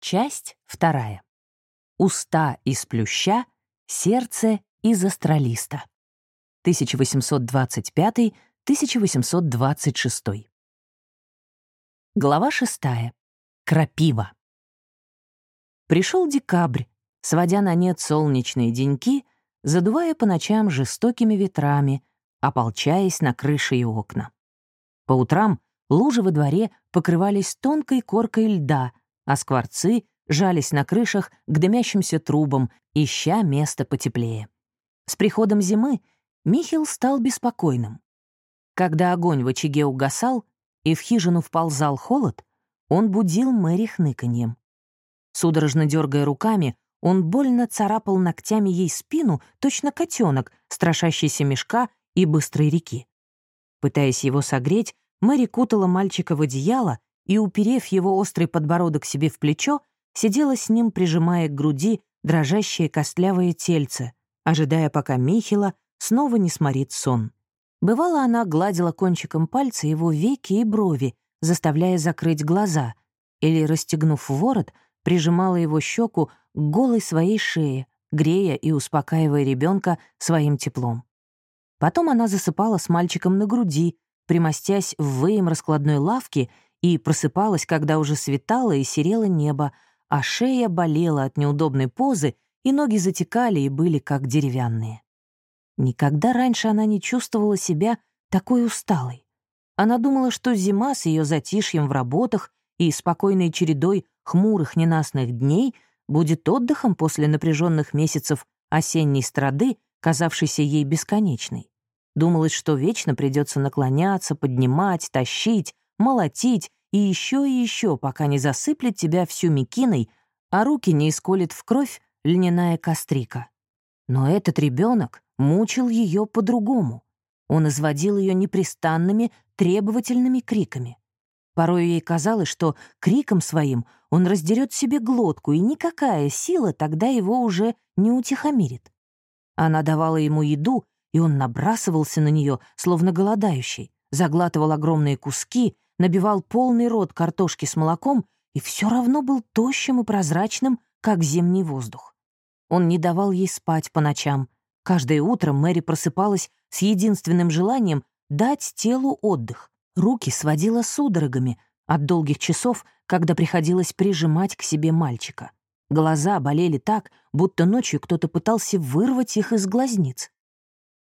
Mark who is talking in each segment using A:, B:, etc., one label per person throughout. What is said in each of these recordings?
A: Часть вторая. Уста из плюща, сердце из астролиста. 1825-1826. Глава шестая. Крапива. Пришел декабрь, сводя на нет солнечные деньки, задувая по ночам жестокими ветрами, ополчаясь на крыши и окна. По утрам лужи во дворе покрывались тонкой коркой льда, а скворцы жались на крышах к дымящимся трубам, ища место потеплее. С приходом зимы Михил стал беспокойным. Когда огонь в очаге угасал и в хижину вползал холод, он будил Мэри хныканьем. Судорожно дергая руками, он больно царапал ногтями ей спину, точно котенок, страшащийся мешка и быстрой реки. Пытаясь его согреть, Мэри кутала мальчика в одеяло и, уперев его острый подбородок себе в плечо, сидела с ним, прижимая к груди дрожащее костлявое тельце, ожидая, пока Михила снова не сморит сон. Бывало, она гладила кончиком пальца его веки и брови, заставляя закрыть глаза, или, расстегнув ворот, прижимала его щеку к голой своей шее, грея и успокаивая ребенка своим теплом. Потом она засыпала с мальчиком на груди, примостясь в выем раскладной лавки и просыпалась, когда уже светало и серело небо, а шея болела от неудобной позы, и ноги затекали и были как деревянные. Никогда раньше она не чувствовала себя такой усталой. Она думала, что зима с ее затишьем в работах и спокойной чередой хмурых ненастных дней будет отдыхом после напряженных месяцев осенней страды, казавшейся ей бесконечной. Думалось, что вечно придется наклоняться, поднимать, тащить, молотить и еще и еще, пока не засыплет тебя всю мекиной, а руки не исколет в кровь льняная кострика. Но этот ребенок мучил ее по-другому. Он изводил ее непрестанными, требовательными криками. Порой ей казалось, что криком своим он раздерет себе глотку, и никакая сила тогда его уже не утихомирит. Она давала ему еду, и он набрасывался на нее, словно голодающий, заглатывал огромные куски, набивал полный рот картошки с молоком и все равно был тощим и прозрачным, как зимний воздух. Он не давал ей спать по ночам. Каждое утро Мэри просыпалась с единственным желанием дать телу отдых. Руки сводила судорогами от долгих часов, когда приходилось прижимать к себе мальчика. Глаза болели так, будто ночью кто-то пытался вырвать их из глазниц.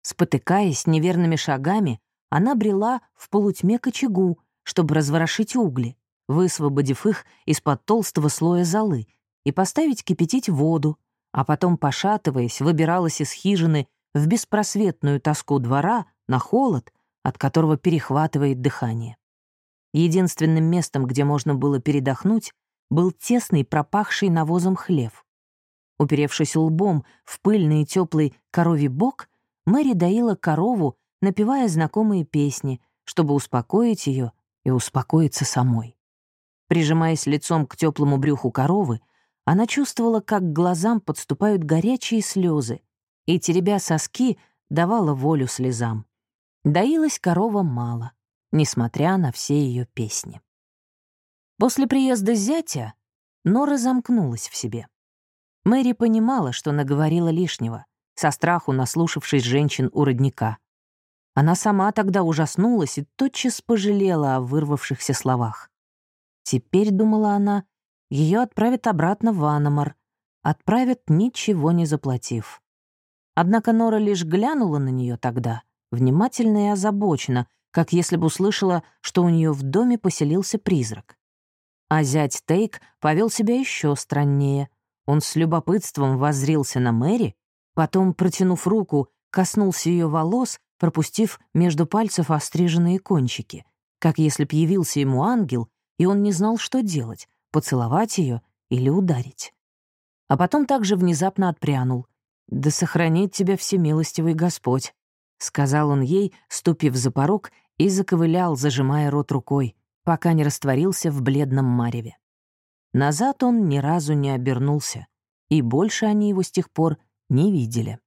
A: Спотыкаясь неверными шагами, она брела в полутьме к очагу, чтобы разворошить угли, высвободив их из-под толстого слоя золы, и поставить кипятить воду, а потом, пошатываясь, выбиралась из хижины в беспросветную тоску двора на холод, от которого перехватывает дыхание. Единственным местом, где можно было передохнуть, был тесный, пропахший навозом хлев. Уперевшись лбом в пыльный и теплый коровий бок, Мэри доила корову, напевая знакомые песни, чтобы успокоить ее и успокоиться самой. Прижимаясь лицом к теплому брюху коровы, она чувствовала, как к глазам подступают горячие слезы, и, теребя соски, давала волю слезам. Доилась корова мало, несмотря на все ее песни. После приезда зятя Нора замкнулась в себе. Мэри понимала, что наговорила лишнего, со страху наслушавшись женщин у родника. Она сама тогда ужаснулась и тотчас пожалела о вырвавшихся словах. Теперь, думала она, ее отправят обратно в Аномар, отправят, ничего не заплатив. Однако Нора лишь глянула на нее тогда, внимательно и озабоченно, как если бы услышала, что у нее в доме поселился призрак. А зять Тейк повел себя еще страннее. Он с любопытством воззрился на Мэри, потом, протянув руку, коснулся ее волос пропустив между пальцев остриженные кончики, как если б явился ему ангел, и он не знал, что делать — поцеловать ее или ударить. А потом также внезапно отпрянул. «Да сохранит тебя всемилостивый Господь», — сказал он ей, ступив за порог, и заковылял, зажимая рот рукой, пока не растворился в бледном мареве. Назад он ни разу не обернулся, и больше они его с тех пор не видели.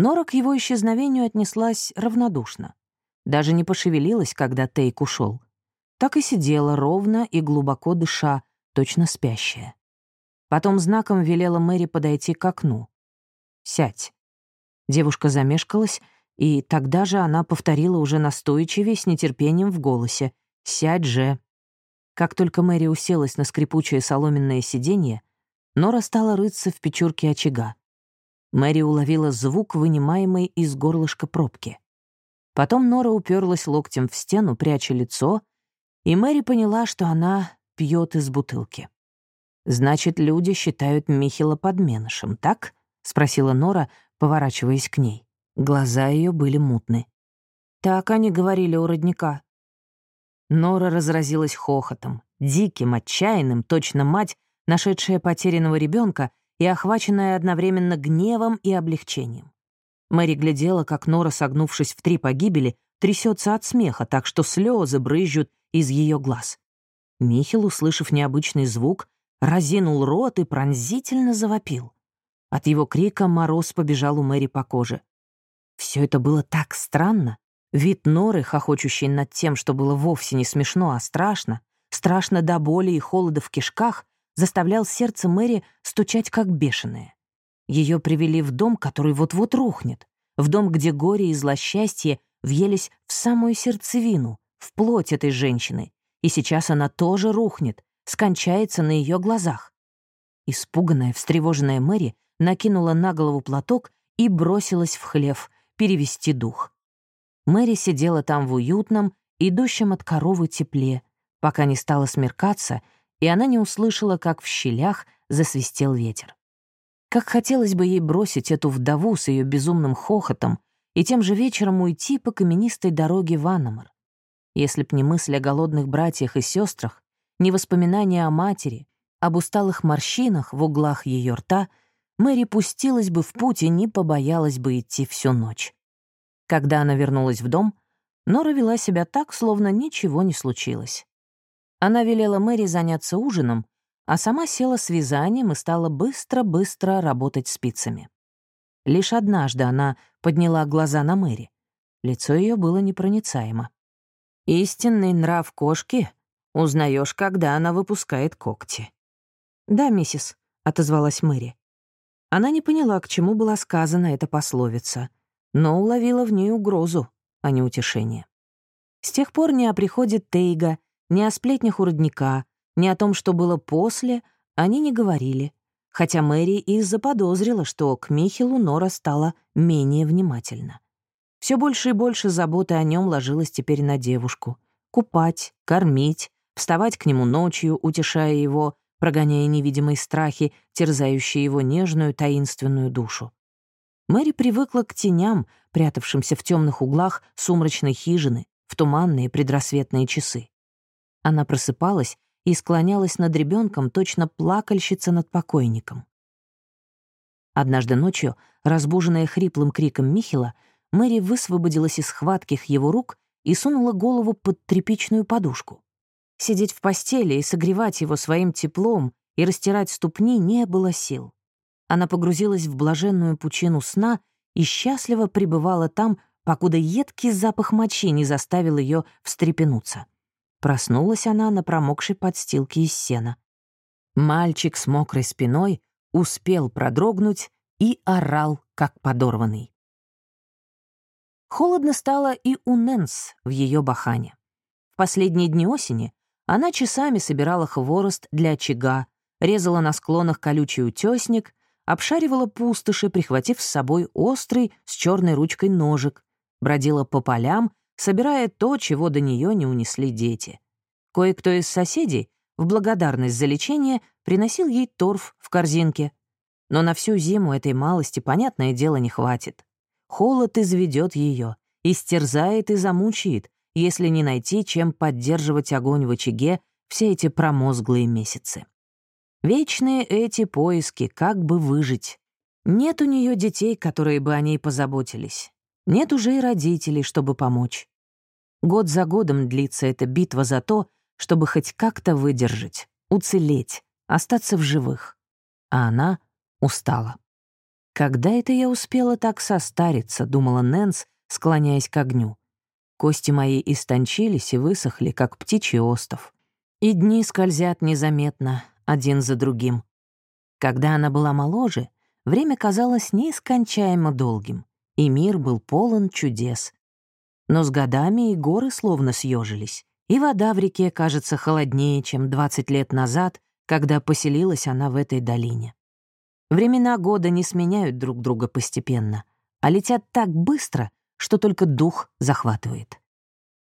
A: Нора к его исчезновению отнеслась равнодушно. Даже не пошевелилась, когда Тейк ушел. Так и сидела ровно и глубоко дыша, точно спящая. Потом знаком велела Мэри подойти к окну. «Сядь». Девушка замешкалась, и тогда же она повторила уже настойчивее, с нетерпением в голосе. «Сядь же». Как только Мэри уселась на скрипучее соломенное сиденье, Нора стала рыться в печурке очага. Мэри уловила звук, вынимаемый из горлышка пробки. Потом Нора уперлась локтем в стену, пряча лицо, и Мэри поняла, что она пьет из бутылки. «Значит, люди считают Михила подменышем, так?» — спросила Нора, поворачиваясь к ней. Глаза ее были мутны. «Так они говорили у родника». Нора разразилась хохотом, диким, отчаянным, точно мать, нашедшая потерянного ребенка и охваченная одновременно гневом и облегчением. Мэри глядела, как Нора, согнувшись в три погибели, трясется от смеха, так что слезы брызжут из ее глаз. Михил, услышав необычный звук, разинул рот и пронзительно завопил. От его крика мороз побежал у Мэри по коже. Все это было так странно. Вид Норы, хохочущей над тем, что было вовсе не смешно, а страшно, страшно до боли и холода в кишках, заставлял сердце Мэри стучать как бешеное. Ее привели в дом, который вот-вот рухнет, в дом, где горе и злосчастье въелись в самую сердцевину, в плоть этой женщины, и сейчас она тоже рухнет, скончается на ее глазах. Испуганная, встревоженная Мэри накинула на голову платок и бросилась в хлев перевести дух. Мэри сидела там в уютном, идущем от коровы тепле, пока не стало смеркаться, и она не услышала, как в щелях засвистел ветер. Как хотелось бы ей бросить эту вдову с ее безумным хохотом и тем же вечером уйти по каменистой дороге в Аннамар. Если б не мысль о голодных братьях и сестрах, не воспоминания о матери, об усталых морщинах в углах ее рта, Мэри пустилась бы в путь и не побоялась бы идти всю ночь. Когда она вернулась в дом, Нора вела себя так, словно ничего не случилось. Она велела Мэри заняться ужином, а сама села с вязанием и стала быстро-быстро работать спицами. Лишь однажды она подняла глаза на Мэри. Лицо ее было непроницаемо. «Истинный нрав кошки узнаешь, когда она выпускает когти». «Да, миссис», — отозвалась Мэри. Она не поняла, к чему была сказана эта пословица, но уловила в ней угрозу, а не утешение. С тех пор не о приходе Тейга, ни о сплетнях у родника, ни о том, что было после, они не говорили, хотя Мэри и заподозрила, что к Михелу Нора стала менее внимательна. Все больше и больше заботы о нем ложилось теперь на девушку. Купать, кормить, вставать к нему ночью, утешая его, прогоняя невидимые страхи, терзающие его нежную таинственную душу. Мэри привыкла к теням, прятавшимся в темных углах сумрачной хижины, в туманные предрассветные часы. Она просыпалась и склонялась над ребенком, точно плакальщица над покойником. Однажды ночью, разбуженная хриплым криком Михила, Мэри высвободилась из хватких его рук и сунула голову под тряпичную подушку. Сидеть в постели и согревать его своим теплом и растирать ступни не было сил. Она погрузилась в блаженную пучину сна и счастливо пребывала там, покуда едкий запах мочи не заставил ее встрепенуться. Проснулась она на промокшей подстилке из сена. Мальчик с мокрой спиной успел продрогнуть и орал, как подорванный. Холодно стало и у Нэнс в ее бахане. В последние дни осени она часами собирала хворост для очага, резала на склонах колючий утесник, обшаривала пустоши, прихватив с собой острый с черной ручкой ножик, бродила по полям собирая то, чего до нее не унесли дети. Кое-кто из соседей в благодарность за лечение приносил ей торф в корзинке. Но на всю зиму этой малости, понятное дело, не хватит. Холод изведет ее, истерзает и замучает, если не найти, чем поддерживать огонь в очаге все эти промозглые месяцы. Вечные эти поиски, как бы выжить. Нет у нее детей, которые бы о ней позаботились. Нет уже и родителей, чтобы помочь. Год за годом длится эта битва за то, чтобы хоть как-то выдержать, уцелеть, остаться в живых. А она устала. «Когда это я успела так состариться?» — думала Нэнс, склоняясь к огню. Кости мои истончились и высохли, как птичий остов. И дни скользят незаметно, один за другим. Когда она была моложе, время казалось нескончаемо долгим, и мир был полон чудес. Но с годами и горы словно съежились, и вода в реке кажется холоднее, чем 20 лет назад, когда поселилась она в этой долине. Времена года не сменяют друг друга постепенно, а летят так быстро, что только дух захватывает.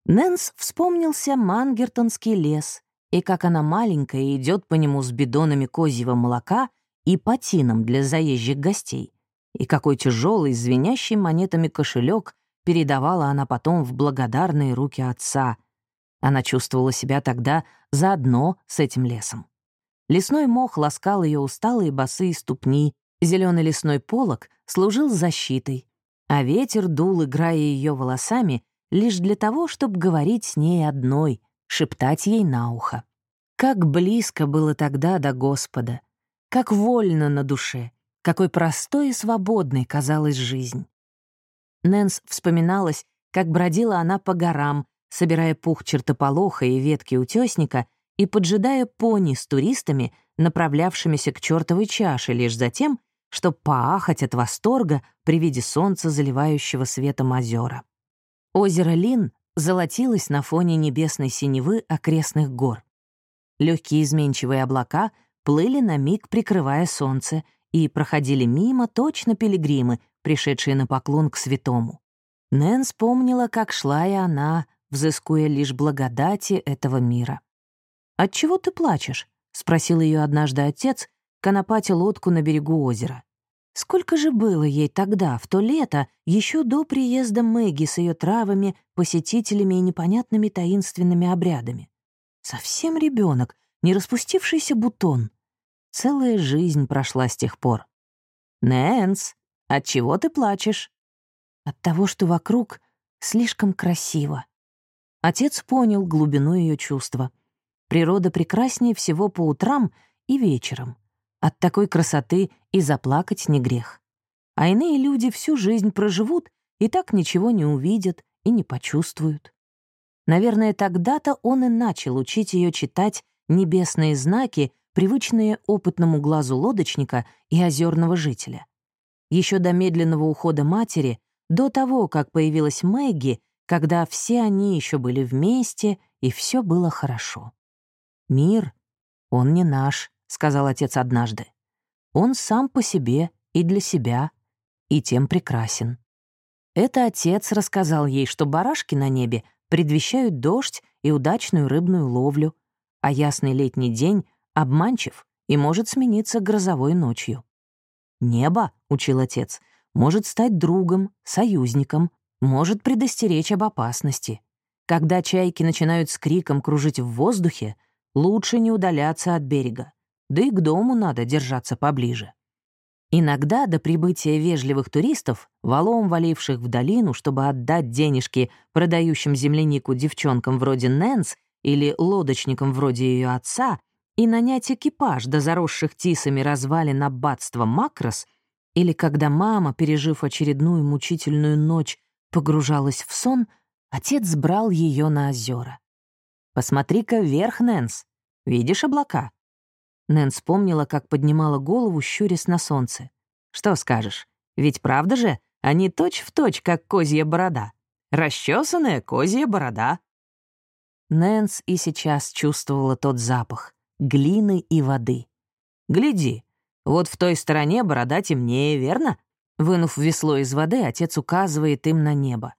A: Нэнс вспомнился Мангертонский лес, и как она маленькая идет по нему с бидонами козьего молока и патином для заезжих гостей, и какой тяжелый, звенящий монетами кошелек передавала она потом в благодарные руки отца. Она чувствовала себя тогда заодно с этим лесом. Лесной мох ласкал ее усталые босые ступни, зеленый лесной полог служил защитой, а ветер дул, играя ее волосами, лишь для того, чтобы говорить с ней одной, шептать ей на ухо. Как близко было тогда до Господа, как вольно на душе, какой простой и свободной казалась жизнь. Нэнс вспоминалась, как бродила она по горам, собирая пух чертополоха и ветки утесника и поджидая пони с туристами, направлявшимися к чертовой чаше лишь за тем, чтобы поахать от восторга при виде солнца, заливающего светом озера. Озеро Лин золотилось на фоне небесной синевы окрестных гор. Легкие изменчивые облака плыли на миг, прикрывая солнце, и проходили мимо точно пилигримы, пришедшие на поклон к святому. Нэн вспомнила, как шла и она, взыскуя лишь благодати этого мира. «Отчего ты плачешь?» — спросил ее однажды отец, конопатя лодку на берегу озера. Сколько же было ей тогда, в то лето, еще до приезда Мэгги с ее травами, посетителями и непонятными таинственными обрядами? Совсем ребенок, не распустившийся бутон. Целая жизнь прошла с тех пор. «Нэнс, от чего ты плачешь?» «От того, что вокруг слишком красиво». Отец понял глубину ее чувства. Природа прекраснее всего по утрам и вечером. От такой красоты и заплакать не грех. А иные люди всю жизнь проживут и так ничего не увидят и не почувствуют. Наверное, тогда-то он и начал учить ее читать небесные знаки, привычные опытному глазу лодочника и озерного жителя. Еще до медленного ухода матери, до того, как появилась Мэгги, когда все они еще были вместе, и все было хорошо. «Мир, он не наш», — сказал отец однажды. «Он сам по себе и для себя, и тем прекрасен». Это отец рассказал ей, что барашки на небе предвещают дождь и удачную рыбную ловлю, а ясный летний день обманчив и может смениться грозовой ночью. «Небо», — учил отец, — «может стать другом, союзником, может предостеречь об опасности. Когда чайки начинают с криком кружить в воздухе, лучше не удаляться от берега, да и к дому надо держаться поближе. Иногда до прибытия вежливых туристов, валом валивших в долину, чтобы отдать денежки продающим землянику девчонкам вроде Нэнс или лодочникам вроде ее отца, и нанять экипаж до заросших тисами развалин аббатства Макрос, или когда мама, пережив очередную мучительную ночь, погружалась в сон, отец брал ее на озера. «Посмотри-ка вверх, Нэнс. Видишь облака?» Нэн вспомнила, как поднимала голову, щурясь на солнце. «Что скажешь? Ведь правда же, они точь-в-точь, точь, как козья борода. Расчесанная козья борода». Нэнс и сейчас чувствовала тот запах — глины и воды. «Гляди, вот в той стороне борода темнее, верно?» Вынув весло из воды, отец указывает им на небо.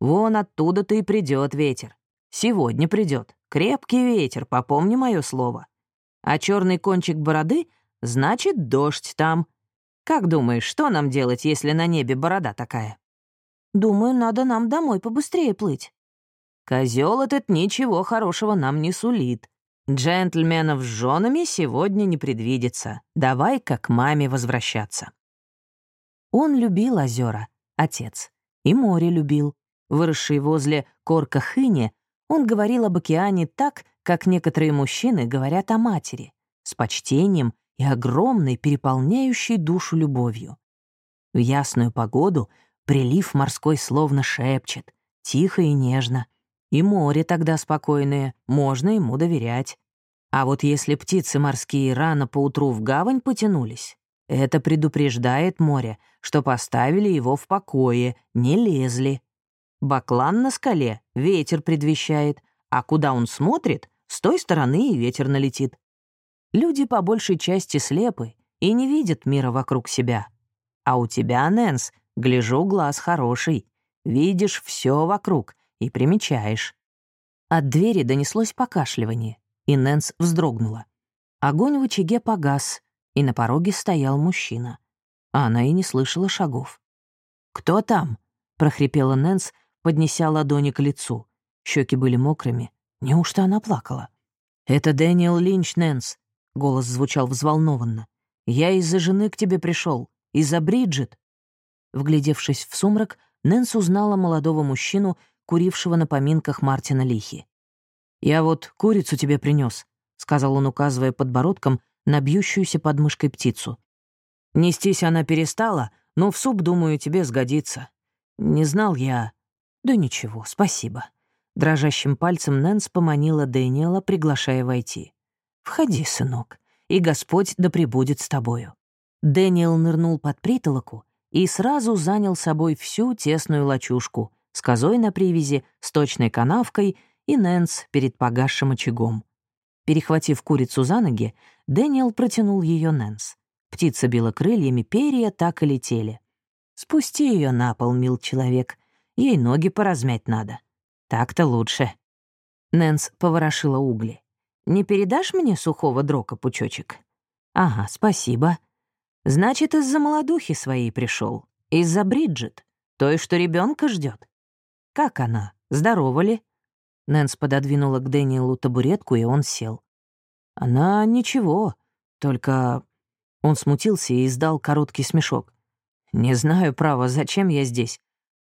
A: «Вон оттуда-то и придет ветер. Сегодня придет. Крепкий ветер, попомни мое слово. А черный кончик бороды — значит дождь там. Как думаешь, что нам делать, если на небе борода такая? Думаю, надо нам домой побыстрее плыть. Козел этот ничего хорошего нам не сулит. Джентльменов с женами сегодня не предвидится. Давай-ка к маме возвращаться. Он любил озера, отец, и море любил. Выросший возле корка Хыни, он говорил об океане так, как некоторые мужчины говорят о матери, с почтением и огромной, переполняющей душу любовью. В ясную погоду прилив морской словно шепчет, тихо и нежно. И море тогда спокойное, можно ему доверять. А вот если птицы морские рано поутру в гавань потянулись, это предупреждает море, что поставили его в покое, не лезли. Баклан на скале ветер предвещает, а куда он смотрит, с той стороны и ветер налетит. Люди по большей части слепы и не видят мира вокруг себя. А у тебя, Нэнс, гляжу, глаз хороший. Видишь все вокруг и примечаешь. От двери донеслось покашливание, и Нэнс вздрогнула. Огонь в очаге погас, и на пороге стоял мужчина. Она и не слышала шагов. «Кто там?» — прохрипела Нэнс, поднеся ладони к лицу. Щеки были мокрыми. Неужто она плакала? «Это Дэниел Линч, Нэнс», — голос звучал взволнованно. «Я из-за жены к тебе пришел, из-за Бриджит». Вглядевшись в сумрак, Нэнс узнала молодого мужчину, курившего на поминках Мартина Лихи. «Я вот курицу тебе принес, сказал он, указывая подбородком на бьющуюся под мышкой птицу. «Нестись она перестала, но в суп, думаю, тебе сгодится. Не знал я...» «Да ничего, спасибо». Дрожащим пальцем Нэнс поманила Дэниела, приглашая войти. «Входи, сынок, и Господь да пребудет с тобою». Дэниел нырнул под притолоку и сразу занял собой всю тесную лачушку с козой на привязи, сточной канавкой и Нэнс перед погасшим очагом. Перехватив курицу за ноги, Дэниел протянул ее Нэнс. Птица била крыльями, перья так и летели. «Спусти ее на пол, мил человек. Ей ноги поразмять надо. Так-то лучше». Нэнс поворошила угли. «Не передашь мне сухого дрока, пучочек?» «Ага, спасибо. Значит, из-за молодухи своей пришел, Из-за Бриджит, той, что ребенка ждет. Как она? Здорова ли?» Нэнс пододвинула к Дэниелу табуретку, и он сел. «Она ничего, только...» Он смутился и издал короткий смешок. «Не знаю, право, зачем я здесь.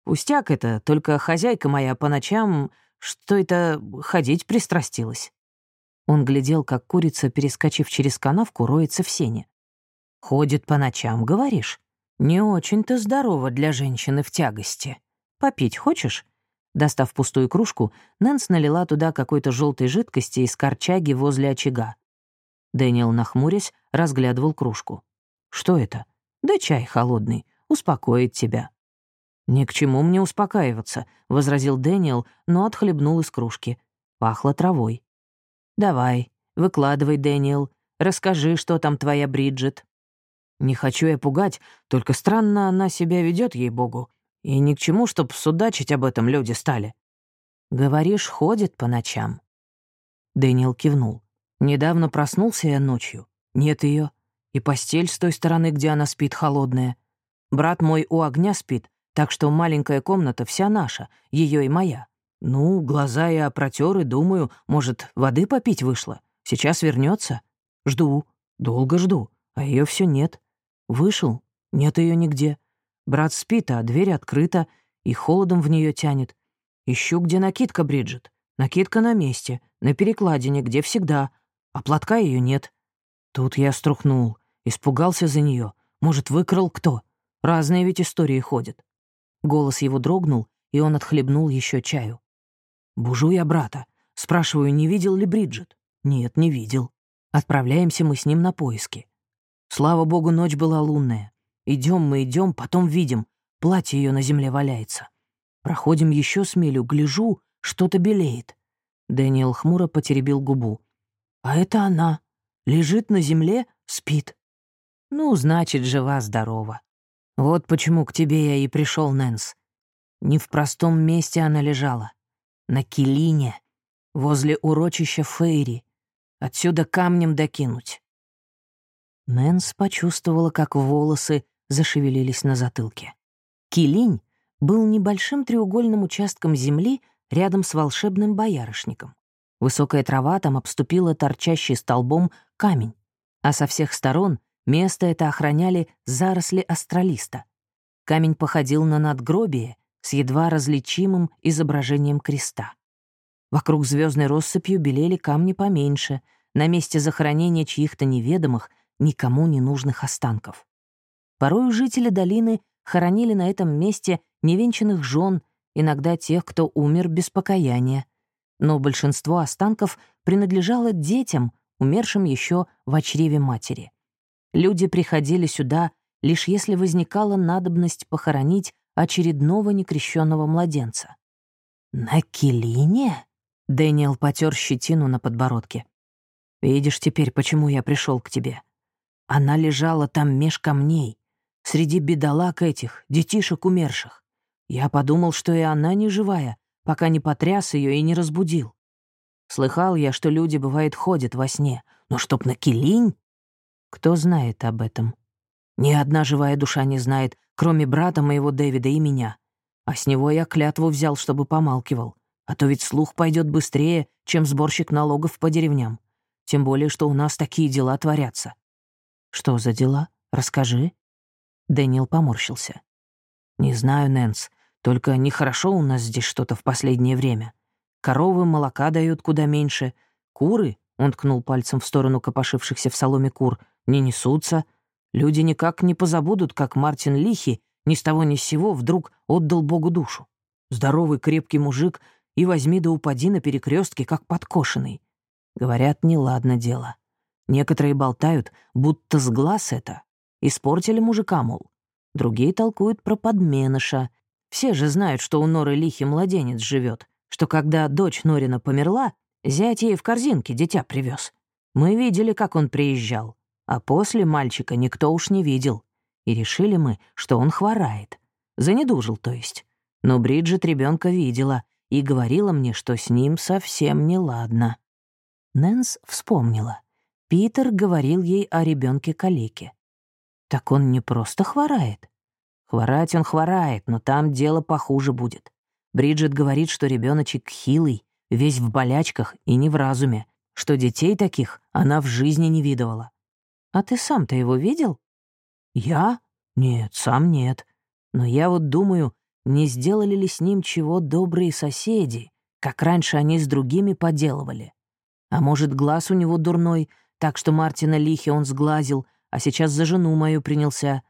A: Пустяк это, только хозяйка моя по ночам, что это, ходить пристрастилась». Он глядел, как курица, перескочив через канавку, роется в сене. «Ходит по ночам, говоришь? Не очень-то здорово для женщины в тягости. Попить хочешь?» Достав пустую кружку, Нэнс налила туда какой-то желтой жидкости из корчаги возле очага. Дэниел, нахмурясь, разглядывал кружку. «Что это?» «Да чай холодный. Успокоит тебя». «Ни к чему мне успокаиваться», — возразил Дэниел, но отхлебнул из кружки. Пахло травой. «Давай, выкладывай, Дэниел. Расскажи, что там твоя Бриджит». «Не хочу я пугать, только странно она себя ведет, ей-богу. И ни к чему, чтоб судачить об этом люди стали. Говоришь, ходит по ночам. Дэниел кивнул. Недавно проснулся я ночью. Нет ее. И постель с той стороны, где она спит, холодная. Брат мой у огня спит, так что маленькая комната вся наша, ее и моя. Ну, глаза я протер и думаю, может, воды попить вышло. Сейчас вернется. Жду, долго жду, а ее все нет. Вышел, нет ее нигде. Брат спит, а дверь открыта, и холодом в нее тянет. Ищу, где накидка Бриджит. Накидка на месте, на перекладине, где всегда, а платка ее нет. Тут я струхнул, испугался за нее. Может, выкрал кто? Разные ведь истории ходят. Голос его дрогнул, и он отхлебнул еще чаю. Бужу я брата. Спрашиваю, не видел ли Бриджит? Нет, не видел. Отправляемся мы с ним на поиски. Слава богу, ночь была лунная. Идем мы идем, потом видим, платье ее на земле валяется. Проходим еще с милю, гляжу, что-то белеет. Дэниел хмуро потеребил губу. А это она. Лежит на земле, спит. Ну, значит, жива-здорова. Вот почему к тебе я и пришел, Нэнс. Не в простом месте она лежала. На Килине, возле урочища Фейри. Отсюда камнем докинуть. Нэнс почувствовала, как волосы зашевелились на затылке. Килинь был небольшим треугольным участком земли рядом с волшебным боярышником. Высокая трава там обступила торчащий столбом камень, а со всех сторон место это охраняли заросли астралиста. Камень походил на надгробие с едва различимым изображением креста. Вокруг звездной россыпью белели камни поменьше, на месте захоронения чьих-то неведомых, никому не нужных останков. Порой жители долины хоронили на этом месте невенчанных жен, иногда тех, кто умер без покаяния. Но большинство останков принадлежало детям, умершим еще в чреве матери. Люди приходили сюда, лишь если возникала надобность похоронить очередного некрещенного младенца. «На Келине?» — Дэниел потер щетину на подбородке. «Видишь теперь, почему я пришел к тебе. Она лежала там меж камней, среди бедолаг этих, детишек умерших. Я подумал, что и она не живая, пока не потряс ее и не разбудил. Слыхал я, что люди, бывает, ходят во сне, но чтоб на килинь? Кто знает об этом? Ни одна живая душа не знает, кроме брата моего Дэвида и меня. А с него я клятву взял, чтобы помалкивал. А то ведь слух пойдет быстрее, чем сборщик налогов по деревням. Тем более, что у нас такие дела творятся. Что за дела? Расскажи. Дэниел поморщился. Не знаю, Нэнс, только нехорошо у нас здесь что-то в последнее время. Коровы молока дают куда меньше. Куры, он ткнул пальцем в сторону копошившихся в соломе кур, не несутся. Люди никак не позабудут, как Мартин Лихи ни с того ни с сего вдруг отдал Богу душу. Здоровый крепкий мужик и возьми да упади на перекрестке, как подкошенный. Говорят, неладно дело. Некоторые болтают, будто с глаз это. Испортили мужика, мол. Другие толкуют про подменыша. Все же знают, что у Норы Лихи младенец живет, что когда дочь Норина померла, зять ей в корзинке дитя привез. Мы видели, как он приезжал, а после мальчика никто уж не видел. И решили мы, что он хворает. Занедужил, то есть. Но Бриджит ребенка видела и говорила мне, что с ним совсем неладно. Нэнс вспомнила. Питер говорил ей о ребенке калеке. Так он не просто хворает. Хворать он хворает, но там дело похуже будет. Бриджит говорит, что ребеночек хилый, весь в болячках и не в разуме, что детей таких она в жизни не видывала. А ты сам-то его видел? Я? Нет, сам нет. Но я вот думаю, не сделали ли с ним чего добрые соседи, как раньше они с другими поделывали. А может, глаз у него дурной, так что Мартина Лихи он сглазил, а сейчас за жену мою принялся.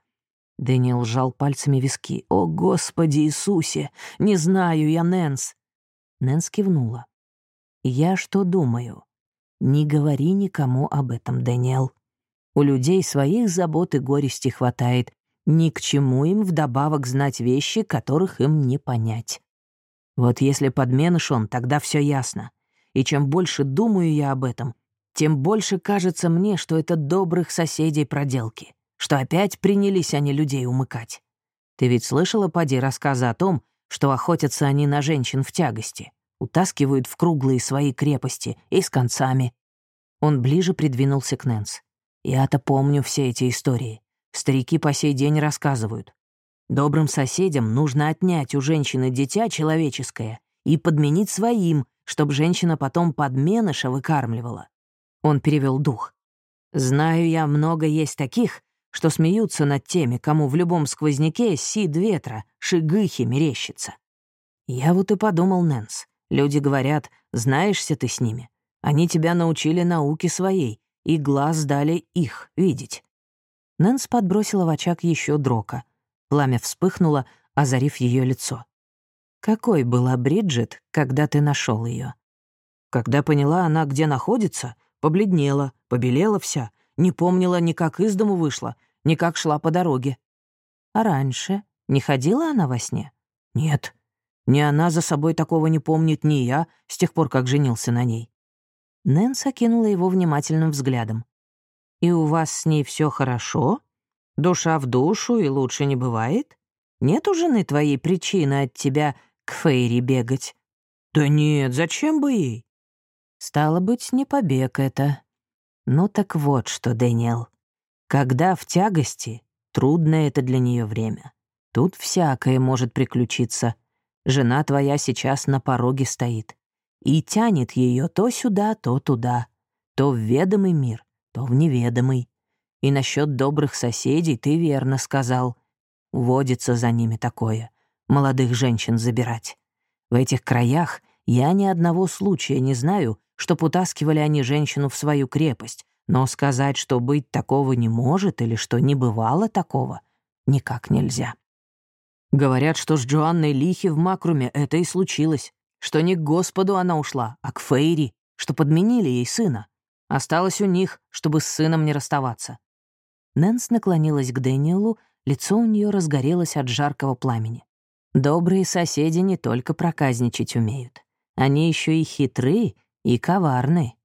A: Дэниел сжал пальцами виски. «О, Господи Иисусе! Не знаю я, Нэнс!» Нэнс кивнула. «Я что думаю? Не говори никому об этом, Дэниел. У людей своих забот и горести хватает. Ни к чему им вдобавок знать вещи, которых им не понять. Вот если подменыш он, тогда все ясно. И чем больше думаю я об этом, тем больше кажется мне, что это добрых соседей проделки что опять принялись они людей умыкать. Ты ведь слышала, поди, рассказы о том, что охотятся они на женщин в тягости, утаскивают в круглые свои крепости и с концами. Он ближе придвинулся к Нэнс. Я-то помню все эти истории. Старики по сей день рассказывают. Добрым соседям нужно отнять у женщины дитя человеческое и подменить своим, чтобы женщина потом подменыша выкармливала. Он перевел дух. Знаю я, много есть таких, что смеются над теми, кому в любом сквозняке сид ветра, шигыхи мерещится. Я вот и подумал, Нэнс, люди говорят, знаешься ты с ними. Они тебя научили науке своей, и глаз дали их видеть. Нэнс подбросила в очаг еще дрока. Пламя вспыхнуло, озарив ее лицо. Какой была Бриджит, когда ты нашел ее? Когда поняла она, где находится, побледнела, побелела вся, не помнила ни как из дому вышла, ни как шла по дороге. А раньше не ходила она во сне? Нет. Ни она за собой такого не помнит, ни я, с тех пор, как женился на ней. Нэнс окинула его внимательным взглядом. «И у вас с ней все хорошо? Душа в душу и лучше не бывает? Нет у жены твоей причины от тебя к Фейри бегать?» «Да нет, зачем бы ей?» «Стало быть, не побег это. Ну так вот что, Дэниел. Когда в тягости, трудное это для нее время. Тут всякое может приключиться. Жена твоя сейчас на пороге стоит. И тянет ее то сюда, то туда. То в ведомый мир, то в неведомый. И насчет добрых соседей ты верно сказал. Водится за ними такое. Молодых женщин забирать. В этих краях я ни одного случая не знаю, что утаскивали они женщину в свою крепость, но сказать, что быть такого не может или что не бывало такого, никак нельзя. Говорят, что с Джоанной Лихи в Макруме это и случилось, что не к Господу она ушла, а к Фейри, что подменили ей сына. Осталось у них, чтобы с сыном не расставаться». Нэнс наклонилась к Дэниелу, лицо у нее разгорелось от жаркого пламени. «Добрые соседи не только проказничать умеют. Они еще и хитры и коварны.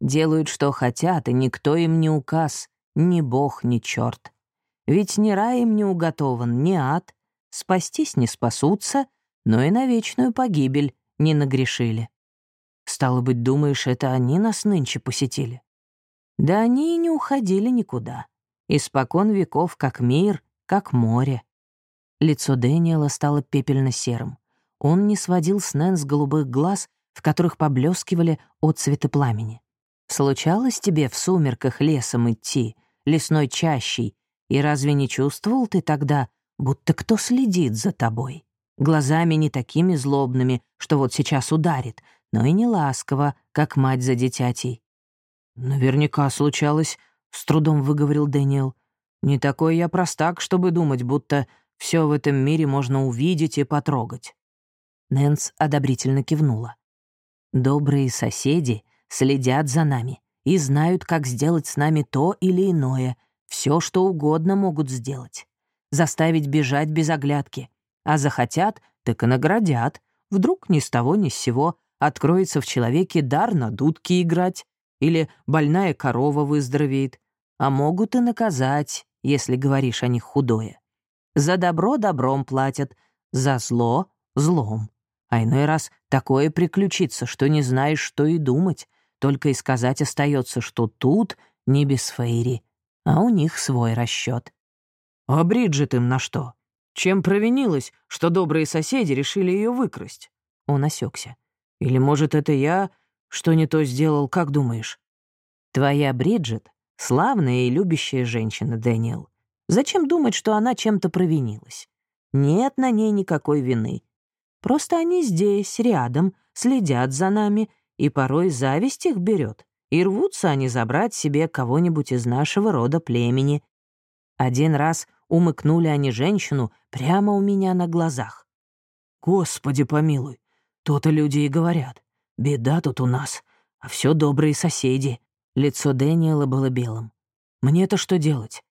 A: Делают, что хотят, и никто им не указ, ни бог, ни черт. Ведь ни рай им не уготован, ни ад. Спастись не спасутся, но и на вечную погибель не нагрешили. Стало быть, думаешь, это они нас нынче посетили? Да они и не уходили никуда. Испокон веков, как мир, как море. Лицо Дэниела стало пепельно-серым. Он не сводил с Нэн с голубых глаз, в которых поблескивали отцветы пламени. «Случалось тебе в сумерках лесом идти, лесной чащей, и разве не чувствовал ты тогда, будто кто следит за тобой? Глазами не такими злобными, что вот сейчас ударит, но и не ласково, как мать за дитятей». «Наверняка случалось», — с трудом выговорил Дэниел. «Не такой я простак, чтобы думать, будто все в этом мире можно увидеть и потрогать». Нэнс одобрительно кивнула. «Добрые соседи следят за нами и знают, как сделать с нами то или иное, все, что угодно могут сделать. Заставить бежать без оглядки. А захотят, так и наградят. Вдруг ни с того ни с сего откроется в человеке дар на дудки играть, или больная корова выздоровеет. А могут и наказать, если говоришь о них худое. За добро добром платят, за зло — злом. А иной раз такое приключится, что не знаешь, что и думать. Только и сказать остается, что тут не без Фейри, а у них свой расчет. А Бриджит им на что? Чем провинилась, что добрые соседи решили ее выкрасть? Он осекся. Или, может, это я что не то сделал, как думаешь? Твоя Бриджит — славная и любящая женщина, Дэниел. Зачем думать, что она чем-то провинилась? Нет на ней никакой вины. Просто они здесь, рядом, следят за нами, и порой зависть их берет, и рвутся они забрать себе кого-нибудь из нашего рода племени. Один раз умыкнули они женщину прямо у меня на глазах. Господи помилуй, то-то люди и говорят. Беда тут у нас, а все добрые соседи. Лицо Дэниела было белым. Мне-то что делать?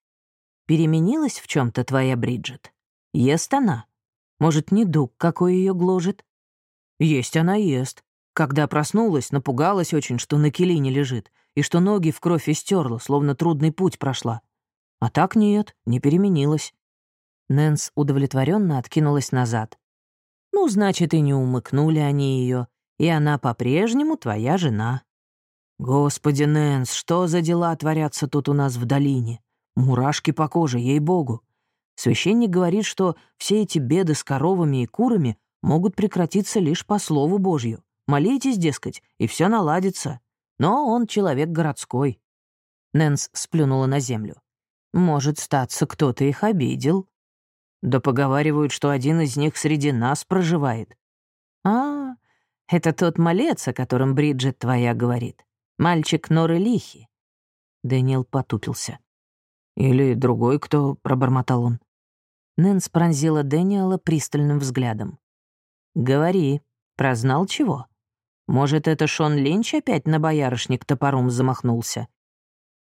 A: Переменилась в чем то твоя Бриджит? Ест она? Может, недуг какой ее гложет? Есть она ест. Когда проснулась, напугалась очень, что на килине лежит, и что ноги в кровь истерла, словно трудный путь прошла. А так нет, не переменилась. Нэнс удовлетворенно откинулась назад. «Ну, значит, и не умыкнули они ее, и она по-прежнему твоя жена». «Господи, Нэнс, что за дела творятся тут у нас в долине? Мурашки по коже, ей-богу. Священник говорит, что все эти беды с коровами и курами могут прекратиться лишь по слову Божью. Молитесь, дескать, и все наладится. Но он человек городской». Нэнс сплюнула на землю. «Может, статься, кто-то их обидел». «Да поговаривают, что один из них среди нас проживает». «А, это тот малец, о котором Бриджит твоя говорит. Мальчик Норы Лихи». Дэниел потупился. «Или другой кто», — пробормотал он. Нэнс пронзила Дэниела пристальным взглядом. «Говори, прознал чего? Может, это Шон Ленч опять на боярышник топором замахнулся?»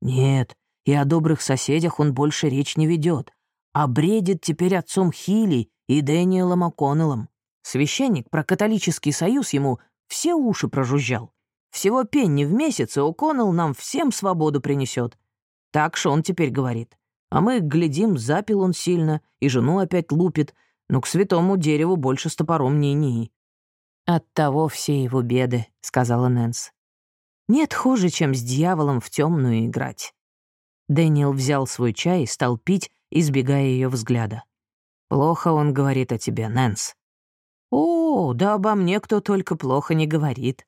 A: «Нет, и о добрых соседях он больше речь не ведет, а бредит теперь отцом Хилли и Дэниелом О'Коннеллом. Священник про католический союз ему все уши прожужжал. Всего пенни в месяц, и О'Коннелл нам всем свободу принесет. Так Шон теперь говорит. А мы глядим, запил он сильно, и жену опять лупит, но к святому дереву больше с топором ни-ни. «Оттого все его беды», — сказала Нэнс. «Нет хуже, чем с дьяволом в темную играть». Дэниел взял свой чай и стал пить, избегая ее взгляда. «Плохо он говорит о тебе, Нэнс». «О, да обо мне кто только плохо не говорит.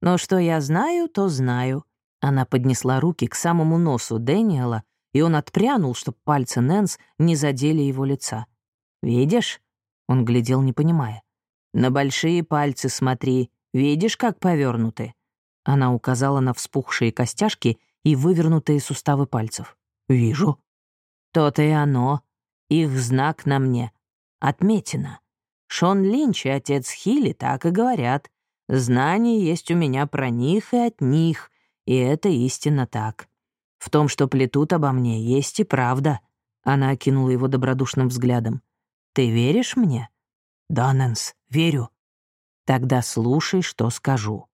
A: Но что я знаю, то знаю». Она поднесла руки к самому носу Дэниела, и он отпрянул, чтобы пальцы Нэнс не задели его лица. «Видишь?» — он глядел, не понимая. «На большие пальцы смотри. Видишь, как повернуты?» Она указала на вспухшие костяшки и вывернутые суставы пальцев. «Вижу». «То-то и оно. Их знак на мне. Отметина. Шон Линч и отец Хилли так и говорят. Знания есть у меня про них и от них, и это истинно так. В том, что плетут обо мне, есть и правда». Она окинула его добродушным взглядом. «Ты веришь мне?» «Да, Нэнс, верю». «Тогда слушай, что скажу.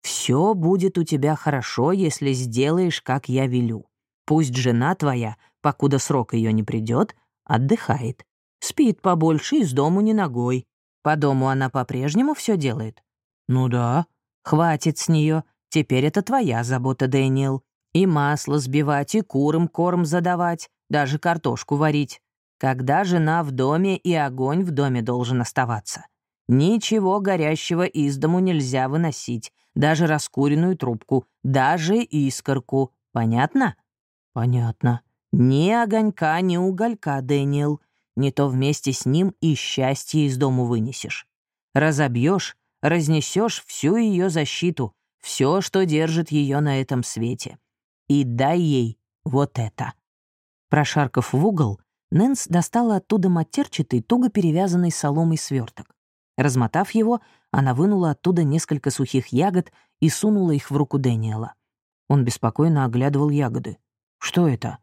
A: Все будет у тебя хорошо, если сделаешь, как я велю. Пусть жена твоя, покуда срок ее не придет, отдыхает. Спит побольше и с дому не ногой. По дому она по-прежнему все делает? Ну да. Хватит с нее. Теперь это твоя забота, Дэниел. И масло сбивать, и курам корм задавать, даже картошку варить. Когда жена в доме, и огонь в доме должен оставаться. Ничего горящего из дому нельзя выносить, даже раскуренную трубку, даже искорку. Понятно? Понятно. Ни огонька, ни уголька, Дэниел. Не то вместе с ним и счастье из дому вынесешь. Разобьешь, разнесешь всю ее защиту, все, что держит ее на этом свете. И дай ей вот это. Прошаркав в угол, Нэнс достала оттуда матерчатый, туго перевязанный соломой сверток. Размотав его, она вынула оттуда несколько сухих ягод и сунула их в руку Дэниела. Он беспокойно оглядывал ягоды. «Что это?»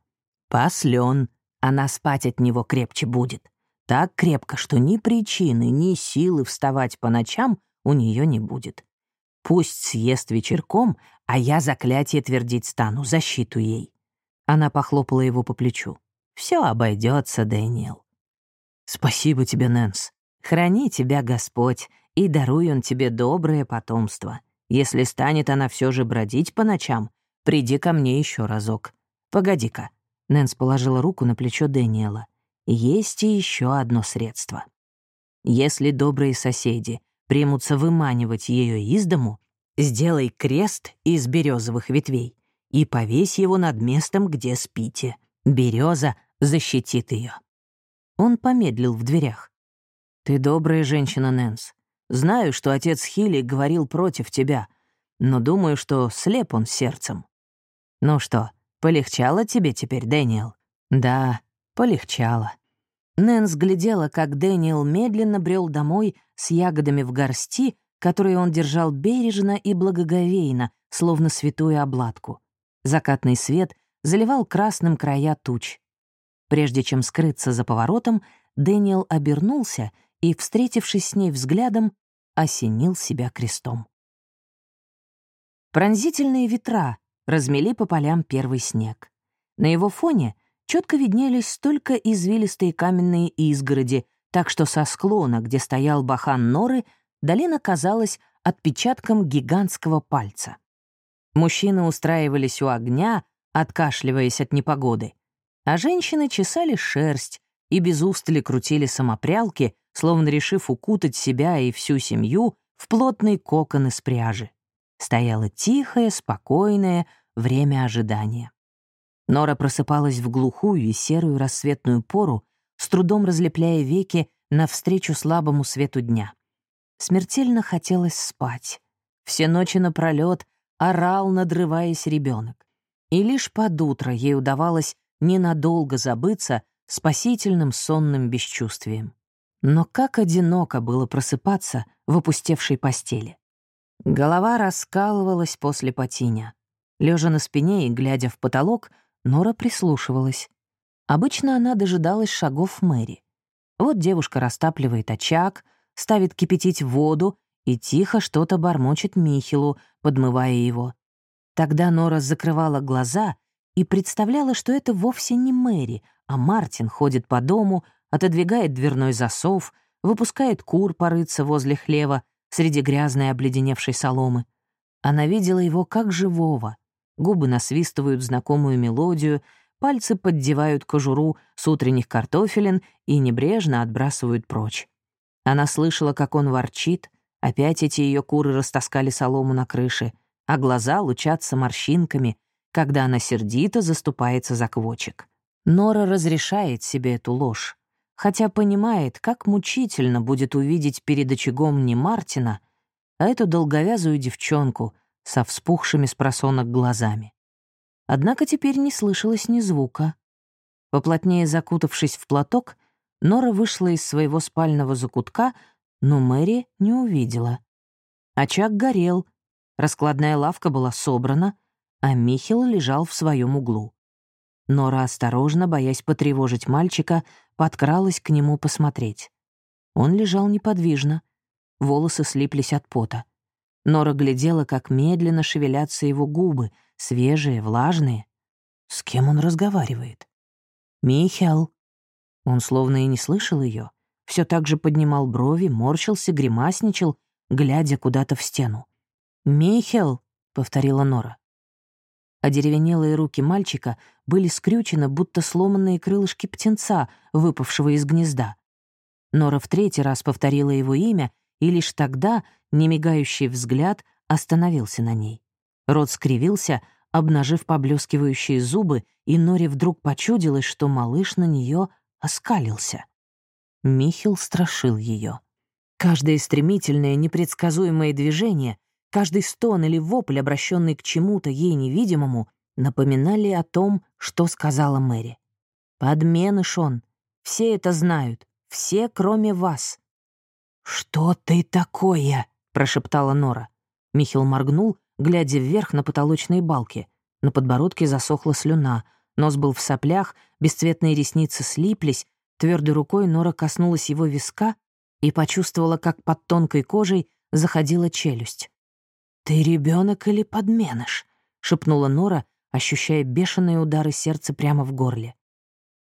A: «Послен. Она спать от него крепче будет. Так крепко, что ни причины, ни силы вставать по ночам у нее не будет. Пусть съест вечерком, а я заклятие твердить стану, защиту ей». Она похлопала его по плечу. Все обойдется, Дэниел. «Спасибо тебе, Нэнс. Храни тебя Господь, и даруй он тебе доброе потомство. Если станет она все же бродить по ночам, приди ко мне еще разок. Погоди-ка». Нэнс положила руку на плечо Дэниела. «Есть и еще одно средство. Если добрые соседи примутся выманивать ее из дому, сделай крест из березовых ветвей и повесь его над местом, где спите. Береза защитит ее. Он помедлил в дверях. «Ты добрая женщина, Нэнс. Знаю, что отец Хилли говорил против тебя, но думаю, что слеп он сердцем. Ну что, полегчало тебе теперь, Дэниел?» «Да, полегчало». Нэнс глядела, как Дэниел медленно брел домой с ягодами в горсти, которые он держал бережно и благоговейно, словно святую облатку. Закатный свет заливал красным края туч. Прежде чем скрыться за поворотом, Дэниел обернулся — и, встретившись с ней взглядом, осенил себя крестом. Пронзительные ветра размели по полям первый снег. На его фоне четко виднелись только извилистые каменные изгороди, так что со склона, где стоял бахан Норы, долина казалась отпечатком гигантского пальца. Мужчины устраивались у огня, откашливаясь от непогоды, а женщины чесали шерсть и без устали крутили самопрялки, словно решив укутать себя и всю семью в плотный кокон из пряжи. Стояло тихое, спокойное время ожидания. Нора просыпалась в глухую и серую рассветную пору, с трудом разлепляя веки навстречу слабому свету дня. Смертельно хотелось спать. Все ночи напролёт орал, надрываясь ребенок. И лишь под утро ей удавалось ненадолго забыться спасительным сонным бесчувствием. Но как одиноко было просыпаться в опустевшей постели. Голова раскалывалась после потиня. Лежа на спине и глядя в потолок, Нора прислушивалась. Обычно она дожидалась шагов Мэри. Вот девушка растапливает очаг, ставит кипятить воду и тихо что-то бормочет Михилу, подмывая его. Тогда Нора закрывала глаза и представляла, что это вовсе не Мэри, а Мартин ходит по дому, отодвигает дверной засов, выпускает кур порыться возле хлева среди грязной обледеневшей соломы. Она видела его как живого. Губы насвистывают знакомую мелодию, пальцы поддевают кожуру с утренних картофелин и небрежно отбрасывают прочь. Она слышала, как он ворчит, опять эти ее куры растаскали солому на крыше, а глаза лучатся морщинками, когда она сердито заступается за квочек. Нора разрешает себе эту ложь хотя понимает, как мучительно будет увидеть перед очагом не Мартина, а эту долговязую девчонку со вспухшими с просонок глазами. Однако теперь не слышалось ни звука. Поплотнее закутавшись в платок, Нора вышла из своего спального закутка, но Мэри не увидела. Очаг горел, раскладная лавка была собрана, а Михел лежал в своем углу. Нора осторожно, боясь потревожить мальчика, подкралась к нему посмотреть. Он лежал неподвижно. Волосы слиплись от пота. Нора глядела, как медленно шевелятся его губы, свежие, влажные. С кем он разговаривает? «Михел». Он словно и не слышал ее. Все так же поднимал брови, морщился, гримасничал, глядя куда-то в стену. «Михел», — повторила Нора. Одеревенелые руки мальчика были скрючены, будто сломанные крылышки птенца, выпавшего из гнезда. Нора в третий раз повторила его имя, и лишь тогда немигающий взгляд остановился на ней. Рот скривился, обнажив поблескивающие зубы, и Норе вдруг почудилось, что малыш на нее оскалился. Михил страшил ее. Каждое стремительное, непредсказуемое движение, каждый стон или вопль, обращенный к чему-то ей невидимому, напоминали о том, что сказала Мэри. «Подменыш он. Все это знают. Все, кроме вас». «Что ты такое?» — прошептала Нора. Михил моргнул, глядя вверх на потолочные балки. На подбородке засохла слюна, нос был в соплях, бесцветные ресницы слиплись, твердой рукой Нора коснулась его виска и почувствовала, как под тонкой кожей заходила челюсть. «Ты ребенок или подменыш?» — шепнула Нора, ощущая бешеные удары сердца прямо в горле.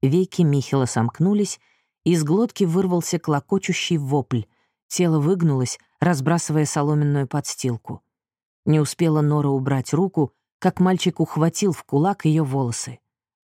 A: Веки Михила сомкнулись, и из глотки вырвался клокочущий вопль. Тело выгнулось, разбрасывая соломенную подстилку. Не успела Нора убрать руку, как мальчик ухватил в кулак ее волосы.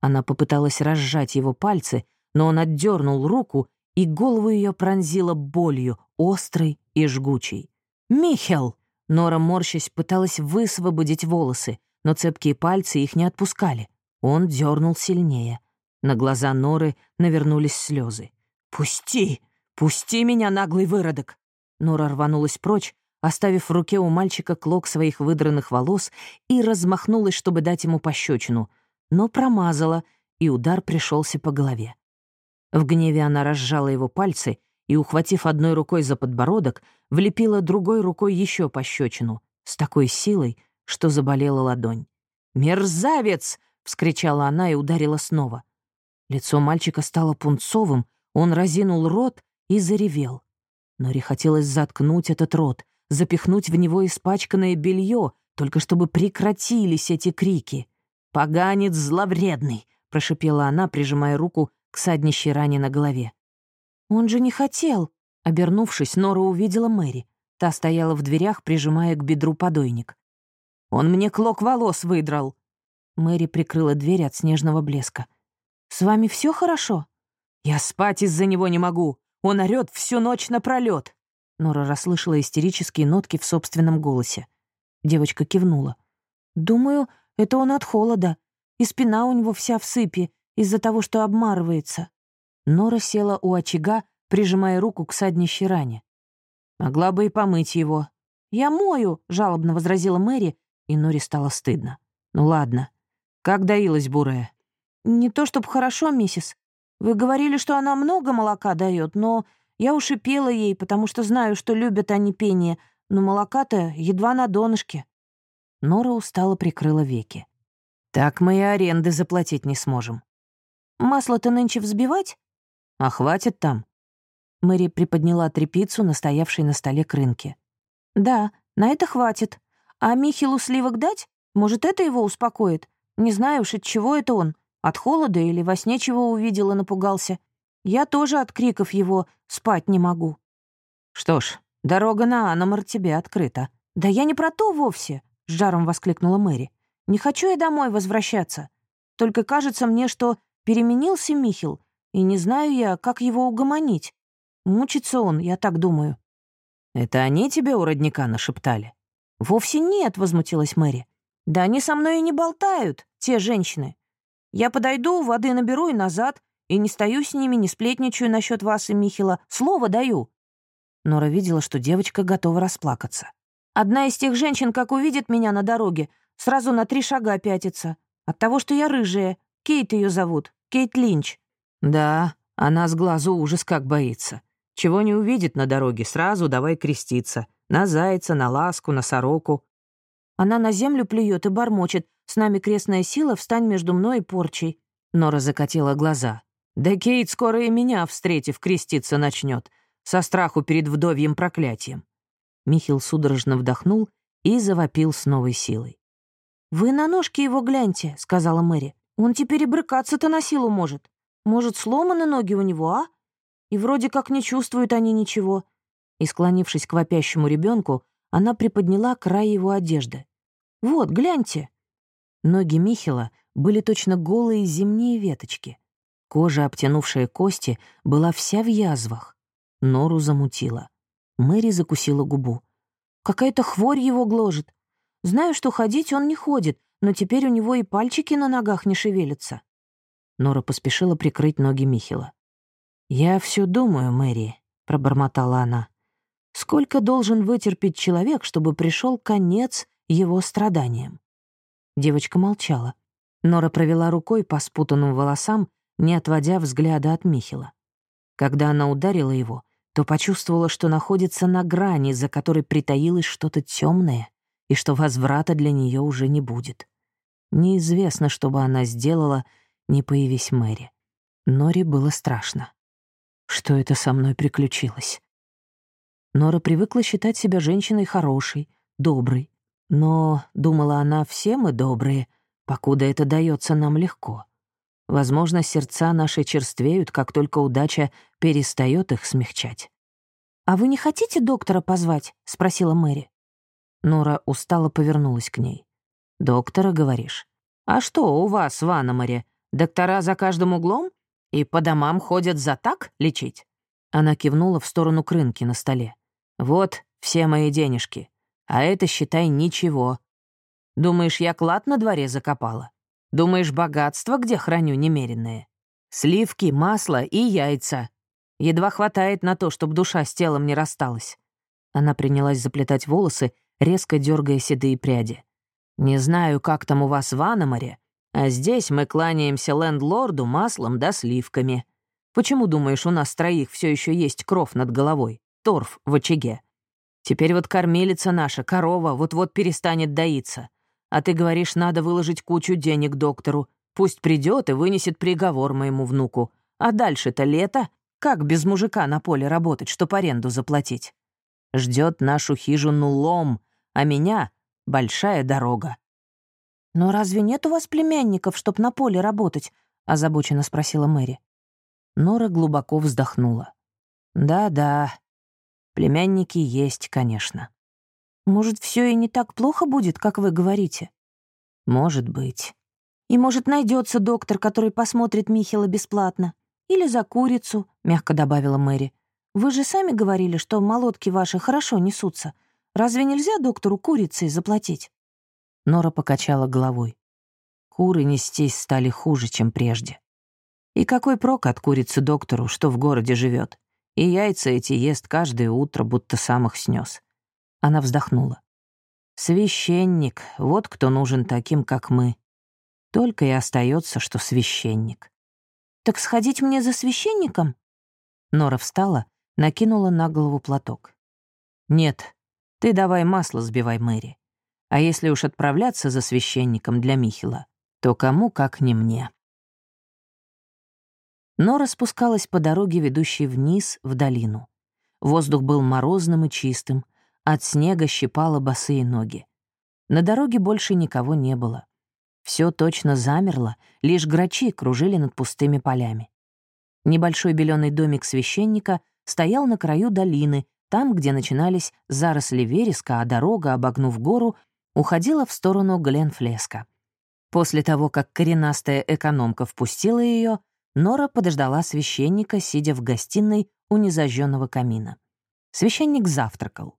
A: Она попыталась разжать его пальцы, но он отдернул руку и голову ее пронзила болью, острой и жгучей. «Михел!» Нора, морщась, пыталась высвободить волосы, но цепкие пальцы их не отпускали. Он дернул сильнее. На глаза Норы навернулись слезы. «Пусти! Пусти меня, наглый выродок!» Нора рванулась прочь, оставив в руке у мальчика клок своих выдранных волос и размахнулась, чтобы дать ему пощечину, но промазала, и удар пришелся по голове. В гневе она разжала его пальцы и, ухватив одной рукой за подбородок, влепила другой рукой еще пощечину с такой силой, что заболела ладонь. «Мерзавец!» — вскричала она и ударила снова. Лицо мальчика стало пунцовым, он разинул рот и заревел. Нори хотелось заткнуть этот рот, запихнуть в него испачканное белье, только чтобы прекратились эти крики. «Поганец зловредный!» — прошипела она, прижимая руку к саднищей ране на голове. «Он же не хотел!» Обернувшись, Нора увидела Мэри. Та стояла в дверях, прижимая к бедру подойник. «Он мне клок волос выдрал!» Мэри прикрыла дверь от снежного блеска. «С вами все хорошо?» «Я спать из-за него не могу! Он орёт всю ночь напролёт!» Нора расслышала истерические нотки в собственном голосе. Девочка кивнула. «Думаю, это он от холода, и спина у него вся в сыпи, из-за того, что обмарывается». Нора села у очага, прижимая руку к саднищей ране. «Могла бы и помыть его». «Я мою», — жалобно возразила Мэри, и Норе стало стыдно. «Ну ладно. Как доилась бурая?» «Не то чтоб хорошо, миссис. Вы говорили, что она много молока дает, но я уж и пела ей, потому что знаю, что любят они пение, но молока-то едва на донышке». Нора устало прикрыла веки. «Так мы и аренды заплатить не сможем. Масло-то нынче взбивать? А хватит там. Мэри приподняла трепицу, настоявшей на столе к рынке. Да, на это хватит. А Михилу сливок дать? Может, это его успокоит? Не знаю уж, от чего это он. От холода или во сне чего увидел и напугался. Я тоже от криков его спать не могу. Что ж, дорога на Аномар тебе открыта. Да я не про то вовсе, — с жаром воскликнула Мэри. Не хочу я домой возвращаться. Только кажется мне, что Переменился Михил, и не знаю я, как его угомонить. Мучится он, я так думаю». «Это они тебе у родника нашептали?» «Вовсе нет», — возмутилась Мэри. «Да они со мной и не болтают, те женщины. Я подойду, воды наберу и назад, и не стою с ними, не сплетничаю насчет вас и Михила. Слово даю». Нора видела, что девочка готова расплакаться. «Одна из тех женщин, как увидит меня на дороге, сразу на три шага пятится. От того, что я рыжая, Кейт ее зовут, Кейт Линч». «Да, она с глазу ужас как боится. Чего не увидит на дороге, сразу давай креститься. На зайца, на ласку, на сороку». Она на землю плюет и бормочет.
B: С нами крестная сила, встань между мной и порчей».
A: Нора закатила глаза. «Да Кейт скоро и меня, встретив, креститься начнет, со страху перед вдовьим проклятием». Михил судорожно вдохнул и завопил с новой силой.
B: «Вы на ножки его гляньте», — сказала Мэри. «Он теперь и брыкаться-то на силу может. Может, сломаны ноги у него, а? И вроде как не чувствуют они ничего». И, склонившись к вопящему ребенку, она приподняла край его одежды. «Вот, гляньте».
A: Ноги Михила были точно голые зимние веточки. Кожа, обтянувшая кости, была вся в язвах. Нору замутила. Мэри закусила губу.
B: «Какая-то хворь его гложет. Знаю, что ходить он не ходит, но теперь у него и пальчики на ногах не шевелятся».
A: Нора поспешила прикрыть ноги Михила. «Я все думаю, Мэри», — пробормотала она. Сколько должен вытерпеть человек, чтобы пришел конец его страданиям? Девочка молчала. Нора провела рукой по спутанным волосам, не отводя взгляда от Михила. Когда она ударила его, то почувствовала, что находится на грани, за которой притаилось что-то темное, и что возврата для нее уже не будет. Неизвестно, что бы она сделала, не появись Мэри. Норе было страшно. Что это со мной приключилось? Нора привыкла считать себя женщиной хорошей, доброй. Но, думала она, все мы добрые, покуда это дается нам легко. Возможно, сердца наши черствеют, как только удача перестает их смягчать.
B: «А вы не хотите доктора позвать?» — спросила Мэри.
A: Нора устало повернулась к ней. «Доктора, говоришь? А что у вас в Аномаре? Доктора за каждым углом? И по домам ходят за так лечить?» Она кивнула в сторону крынки на столе. Вот все мои денежки. А это, считай, ничего. Думаешь, я клад на дворе закопала? Думаешь, богатство, где храню немеренное? Сливки, масло и яйца. Едва хватает на то, чтобы душа с телом не рассталась. Она принялась заплетать волосы, резко дергая седые пряди. «Не знаю, как там у вас в Аномаре, а здесь мы кланяемся лендлорду маслом да сливками. Почему, думаешь, у нас троих все еще есть кров над головой? торф в очаге. Теперь вот кормилица наша, корова, вот-вот перестанет доиться. А ты говоришь, надо выложить кучу денег доктору. Пусть придет и вынесет приговор моему внуку. А дальше-то лето. Как без мужика на поле работать, чтоб аренду заплатить? Ждет нашу хижину лом, а меня — большая дорога.
B: «Но разве нет у вас племянников, чтоб на поле работать?» — озабоченно спросила Мэри.
A: Нора глубоко вздохнула. «Да-да, Племянники есть, конечно.
B: Может, все и не так плохо будет, как вы говорите?
A: Может быть.
B: И, может, найдется доктор, который посмотрит Михила бесплатно. Или за курицу, мягко добавила Мэри. Вы же сами говорили, что молотки ваши хорошо несутся. Разве нельзя доктору курицей заплатить?
A: Нора покачала головой. Куры нестись стали хуже, чем прежде. И какой прок от курицы доктору, что в городе живет? И яйца эти ест каждое утро, будто сам их снес. Она вздохнула. Священник, вот кто нужен таким, как мы. Только и остается, что священник.
B: Так сходить мне за священником?
A: Нора встала, накинула на голову платок. Нет, ты давай масло сбивай Мэри. А если уж отправляться за священником для Михила, то кому, как не мне. Нора спускалась по дороге, ведущей вниз, в долину. Воздух был морозным и чистым, от снега щипало босые ноги. На дороге больше никого не было. Все точно замерло, лишь грачи кружили над пустыми полями. Небольшой беленый домик священника стоял на краю долины, там, где начинались заросли вереска, а дорога, обогнув гору, уходила в сторону Гленфлеска. После того, как коренастая экономка впустила ее, Нора подождала священника, сидя в гостиной у незажженного камина. Священник завтракал.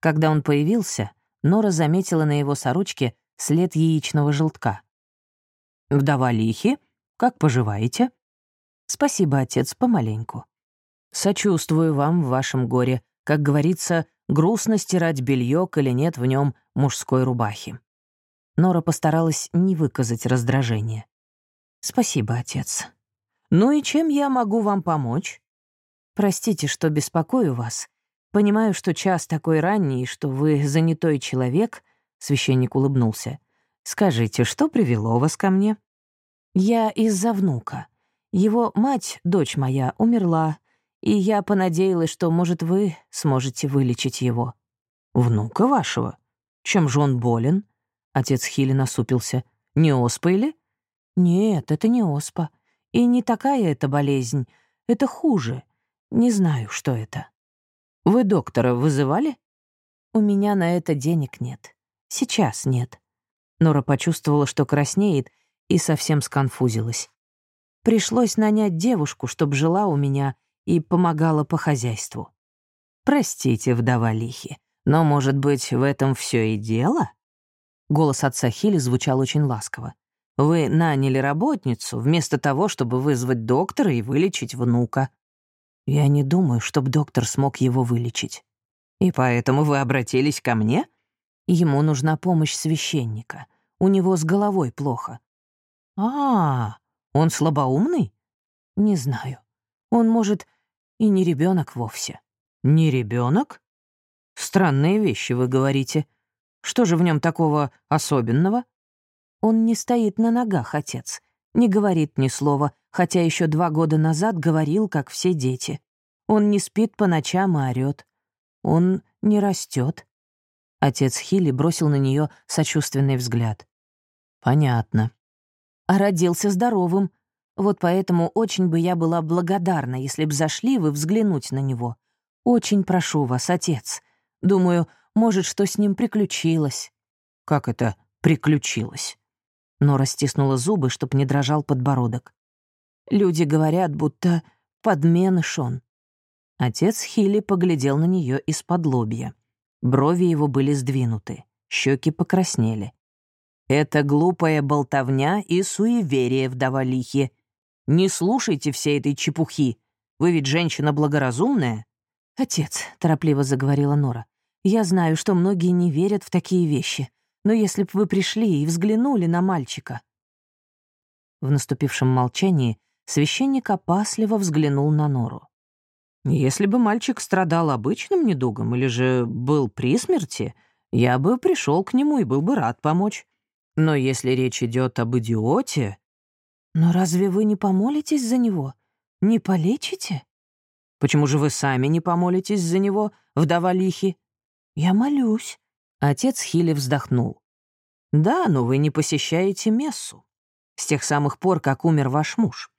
A: Когда он появился, Нора заметила на его сорочке след яичного желтка. «Вдова Лихи, как поживаете?» «Спасибо, отец, помаленьку. Сочувствую вам в вашем горе. Как говорится, грустно стирать белье, или нет в нем мужской рубахи». Нора постаралась не выказать раздражения. «Спасибо, отец. «Ну и чем я могу вам помочь?» «Простите, что беспокою вас. Понимаю, что час такой ранний, что вы занятой человек», — священник улыбнулся. Скажите, что привело вас ко мне?» «Я из-за внука. Его мать, дочь моя, умерла, и я понадеялась, что, может, вы сможете вылечить его». «Внука вашего? Чем же он болен?» Отец Хилли насупился. «Не оспа или?» «Нет, это не оспа. И не такая это болезнь. Это хуже. Не знаю, что это». «Вы доктора вызывали?» «У меня на это денег нет. Сейчас нет». Нора почувствовала, что краснеет, и совсем сконфузилась. Пришлось нанять девушку, чтобы жила у меня и помогала по хозяйству. «Простите, вдова Лихи, но, может быть, в этом все и дело?» Голос отца Хили звучал очень ласково. «Вы наняли работницу вместо того, чтобы вызвать доктора и вылечить внука. Я не думаю, чтобы доктор смог его вылечить. И поэтому вы обратились ко мне? Ему нужна помощь священника. У него с головой плохо. А, он слабоумный? Не знаю. Он, может, и не ребенок вовсе. Не ребенок? Странные вещи вы говорите. Что же в нем такого особенного? Он не стоит на ногах, отец. Не говорит ни слова, хотя еще два года назад говорил, как все дети. Он не спит по ночам и орёт. Он не растет. Отец Хилли бросил на нее сочувственный взгляд. «Понятно. А родился здоровым. Вот поэтому очень бы я была благодарна, если б зашли вы взглянуть на него. Очень прошу вас, отец. Думаю, может, что с ним приключилось». «Как это приключилось?» Нора стиснула зубы, чтоб не дрожал подбородок. «Люди говорят, будто подменыш он». Отец Хилли поглядел на нее из-под лобья. Брови его были сдвинуты, щеки покраснели. «Это глупая болтовня и суеверие, вдова Лихи. Не слушайте всей этой чепухи. Вы ведь женщина благоразумная». «Отец», — торопливо заговорила Нора, я знаю, что многие не верят в такие вещи, но если б вы пришли и взглянули на мальчика...» В наступившем молчании священник опасливо взглянул на Нору. «Если бы мальчик страдал обычным недугом или же был при смерти, я бы пришел к нему и был бы рад помочь. Но если речь идет об идиоте...» «Но разве вы не помолитесь за него? Не полечите?» «Почему же вы сами не помолитесь за него, вдова Лихи?» «Я молюсь». Отец Хилли вздохнул. «Да, но вы не посещаете мессу. С тех самых пор, как умер ваш муж.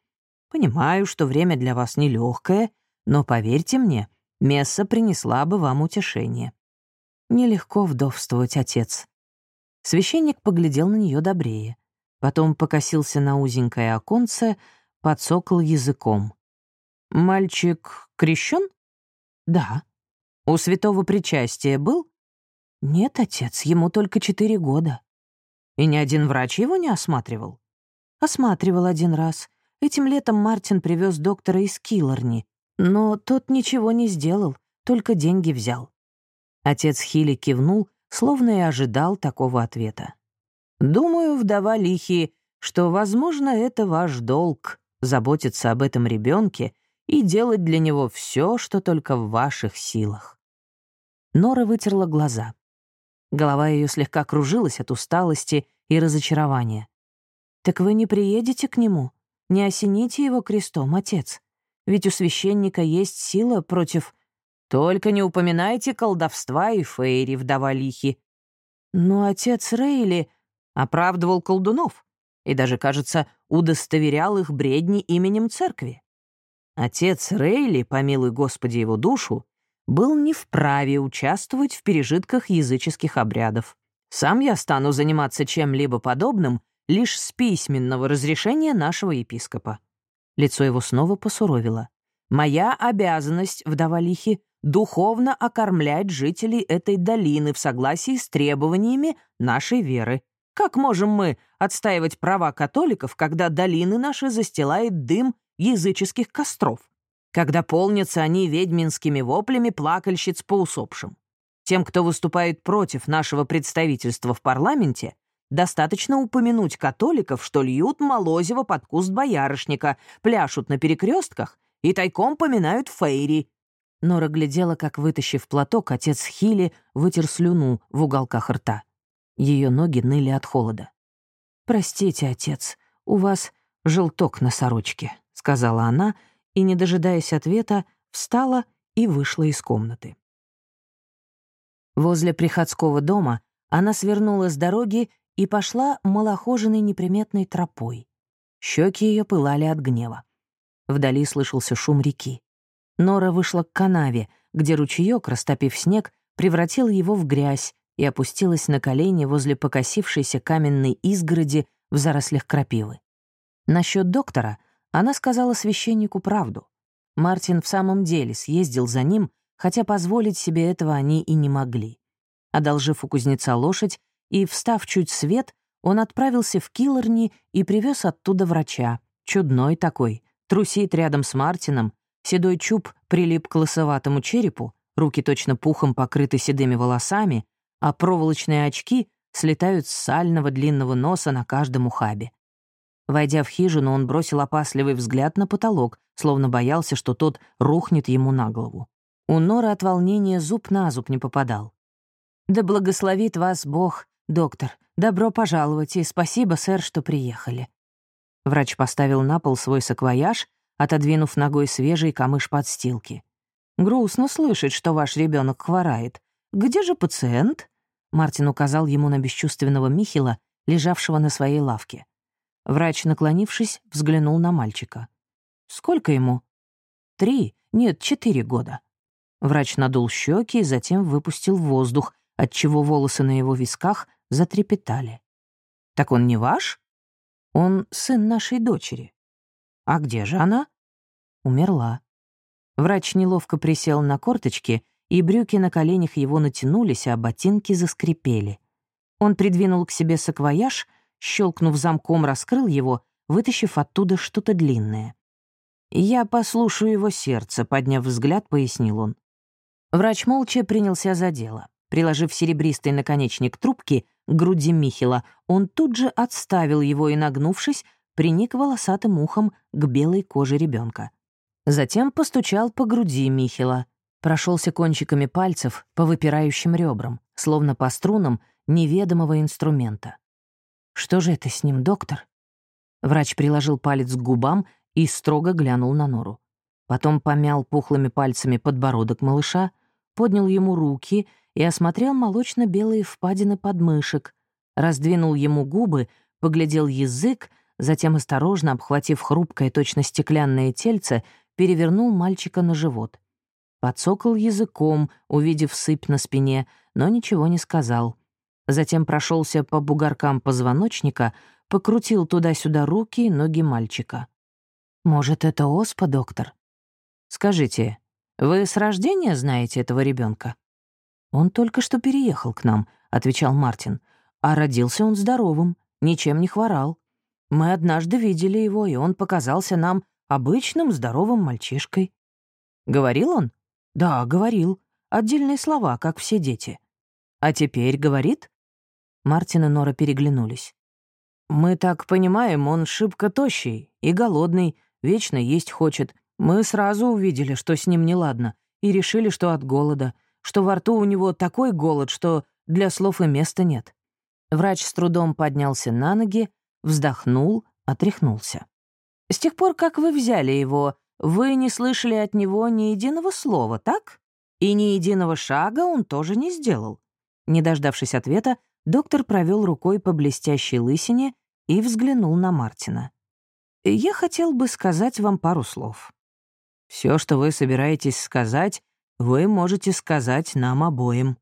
A: Понимаю, что время для вас нелегкое, но поверьте мне, месса принесла бы вам утешение. Нелегко вдовствовать, отец». Священник поглядел на нее добрее. Потом покосился на узенькое оконце, подсокал языком. «Мальчик крещен?» «Да», у святого причастия был? Нет, отец, ему только четыре года. И ни один врач его не осматривал? Осматривал один раз. Этим летом Мартин привез доктора из Киллорни, но тот ничего не сделал, только деньги взял. Отец Хилли кивнул, словно и ожидал такого ответа. «Думаю, вдова Лихи, что, возможно, это ваш долг — заботиться об этом ребенке и делать для него все, что только в ваших силах. Нора вытерла глаза. Голова ее слегка кружилась от усталости и разочарования. «Так вы не приедете к нему? Не осените его крестом, отец? Ведь у священника есть сила против...» «Только не упоминайте колдовства и фейри, вдова Лихи». Но отец Рейли оправдывал колдунов и даже, кажется, удостоверял их бредни именем церкви. Отец Рейли, помилуй Господи его душу, был не вправе участвовать в пережитках языческих обрядов. Сам я стану заниматься чем-либо подобным лишь с письменного разрешения нашего епископа. Лицо его снова посуровило. «Моя обязанность, вдова Лихи, духовно окормлять жителей этой долины в согласии с требованиями нашей веры. Как можем мы отстаивать права католиков, когда долины наши застилает дым языческих костров? когда полнятся они ведьминскими воплями плакальщиц по усопшим. Тем, кто выступает против нашего представительства в парламенте, достаточно упомянуть католиков, что льют молозиво под куст боярышника, пляшут на перекрестках и тайком поминают фейри. Нора глядела, как, вытащив платок, отец Хили вытер слюну в уголках рта. Ее ноги ныли от холода. «Простите, отец, у вас желток на сорочке», — сказала она, и, не дожидаясь ответа, встала и вышла из комнаты. Возле приходского дома она свернула с дороги и пошла малохоженной неприметной тропой. Щеки ее пылали от гнева. Вдали слышался шум реки. Нора вышла к канаве, где ручеёк, растопив снег, превратил его в грязь и опустилась на колени возле покосившейся каменной изгороди в зарослях крапивы. Насчет доктора она сказала священнику правду. Мартин в самом деле съездил за ним, хотя позволить себе этого они и не могли. Одолжив у кузнеца лошадь и, встав чуть свет, он отправился в Киллорни и привез оттуда врача. Чудной такой, трусит рядом с Мартином, седой чуб прилип к лысоватому черепу, руки точно пухом покрыты седыми волосами, а проволочные очки слетают с сального длинного носа на каждом ухабе. Войдя в хижину, он бросил опасливый взгляд на потолок, словно боялся, что тот рухнет ему на голову. У Норы от волнения зуб на зуб не попадал. «Да благословит вас Бог, доктор. Добро пожаловать и спасибо, сэр, что приехали». Врач поставил на пол свой саквояж, отодвинув ногой свежий камыш подстилки. «Грустно слышать, что ваш ребенок хворает. Где же пациент?» Мартин указал ему на бесчувственного Михила, лежавшего на своей лавке. Врач, наклонившись, взглянул на мальчика. «Сколько ему?» «Три, нет, четыре года». Врач надул щеки и затем выпустил воздух, отчего волосы на его висках затрепетали. «Так он не ваш?» «Он сын нашей дочери». «А где же она?» «Умерла». Врач неловко присел на корточки, и брюки на коленях его натянулись, а ботинки заскрипели. Он придвинул к себе саквояж — щелкнув замком, раскрыл его, вытащив оттуда что-то длинное. «Я послушаю его сердце», — подняв взгляд, пояснил он. Врач молча принялся за дело. Приложив серебристый наконечник трубки к груди Михила, он тут же отставил его и, нагнувшись, приник волосатым ухом к белой коже ребенка. Затем постучал по груди Михила, прошелся кончиками пальцев по выпирающим ребрам, словно по струнам неведомого инструмента. Что же это с ним, доктор? Врач приложил палец к губам и строго глянул на Нору. Потом помял пухлыми пальцами подбородок малыша, поднял ему руки и осмотрел молочно-белые впадины подмышек, раздвинул ему губы, поглядел язык, затем, осторожно обхватив хрупкое, точно стеклянное тельце, перевернул мальчика на живот. Подсокал языком, увидев сыпь на спине, но ничего не сказал — Затем прошелся по бугоркам позвоночника, покрутил туда-сюда руки и ноги мальчика. «Может, это оспа, доктор?» «Скажите, вы с рождения знаете этого ребенка? «Он только что переехал к нам», — отвечал Мартин. «А родился он здоровым, ничем не хворал. Мы однажды видели его, и он показался нам обычным здоровым мальчишкой». «Говорил он?» «Да, говорил. Отдельные слова, как все дети». «А теперь говорит?» Мартин и Нора переглянулись. «Мы так понимаем, он шибко тощий и голодный, вечно есть хочет. Мы сразу увидели, что с ним неладно, и решили, что от голода, что во рту у него такой голод, что для слов и места нет». Врач с трудом поднялся на ноги, вздохнул, отряхнулся. «С тех пор, как вы взяли его, вы не слышали от него ни единого слова, так? И ни единого шага он тоже не сделал». Не дождавшись ответа, Доктор провел рукой по блестящей лысине и взглянул на Мартина. «Я хотел бы сказать вам пару слов. Все, что вы собираетесь сказать, вы можете сказать нам обоим».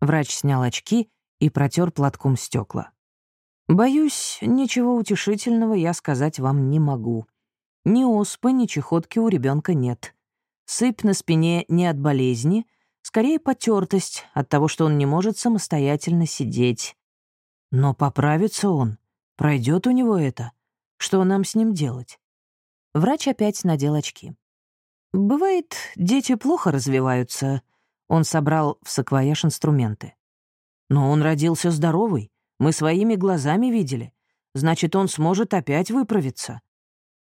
A: Врач снял очки и протер платком стекла. «Боюсь, ничего утешительного я сказать вам не могу. Ни оспы, ни чехотки у ребенка нет. Сыпь на спине не от болезни, Скорее потертость от того, что он не может самостоятельно сидеть. Но поправится он. Пройдет у него это. Что нам с ним делать? Врач опять надел очки. Бывает, дети плохо развиваются. Он собрал в саквояж инструменты. Но он родился здоровый. Мы своими глазами видели. Значит, он сможет опять выправиться.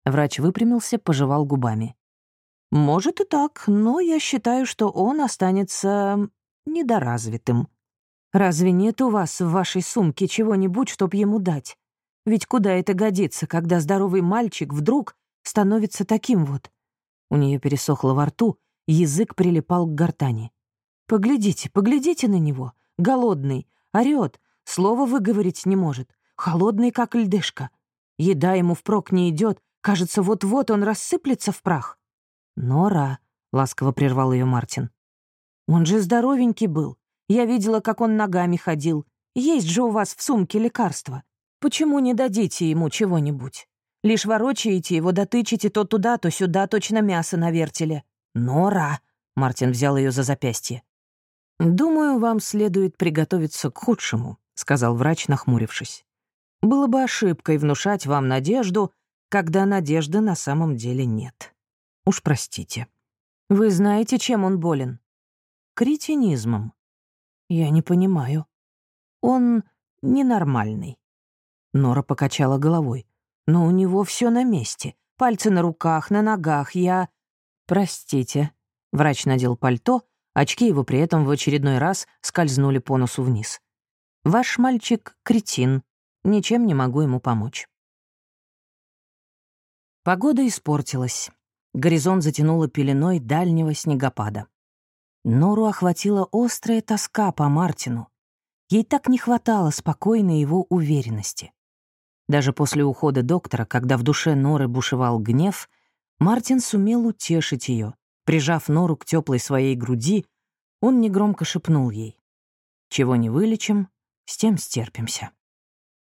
A: Врач выпрямился, пожевал губами. Может и так, но я считаю, что он останется недоразвитым. Разве нет у вас в вашей сумке чего-нибудь, чтоб ему дать?
B: Ведь куда это годится, когда здоровый мальчик вдруг становится таким вот? У нее пересохло во рту, язык прилипал к гортани. Поглядите, поглядите на него. Голодный, орёт, слова выговорить не может. Холодный, как льдышка. Еда ему впрок не идет, кажется, вот-вот он рассыплется в прах. «Нора», — ласково прервал ее Мартин. «Он же здоровенький был. Я видела, как он ногами ходил. Есть же у вас в сумке лекарства. Почему не дадите ему чего-нибудь? Лишь ворочаете его, дотычите то туда, то сюда, точно мясо на вертеле. Нора!» — Мартин взял ее за запястье. «Думаю, вам следует приготовиться к худшему», — сказал врач, нахмурившись. «Было бы ошибкой внушать вам надежду, когда надежды на самом деле нет. Уж простите. Вы знаете, чем он болен? Кретинизмом. Я не понимаю. Он ненормальный. Нора покачала головой. Но у него все на месте. Пальцы на руках, на ногах. Я... Простите. Врач надел пальто, очки его при этом в очередной раз скользнули по носу вниз. Ваш мальчик — кретин. Ничем не могу ему помочь. Погода испортилась. Горизонт затянуло пеленой дальнего снегопада. Нору охватила острая тоска по Мартину. Ей так не хватало спокойной его уверенности. Даже после ухода доктора, когда в душе Норы бушевал гнев, Мартин сумел утешить ее. Прижав Нору к теплой своей груди, он негромко шепнул ей. «Чего не вылечим, с тем стерпимся».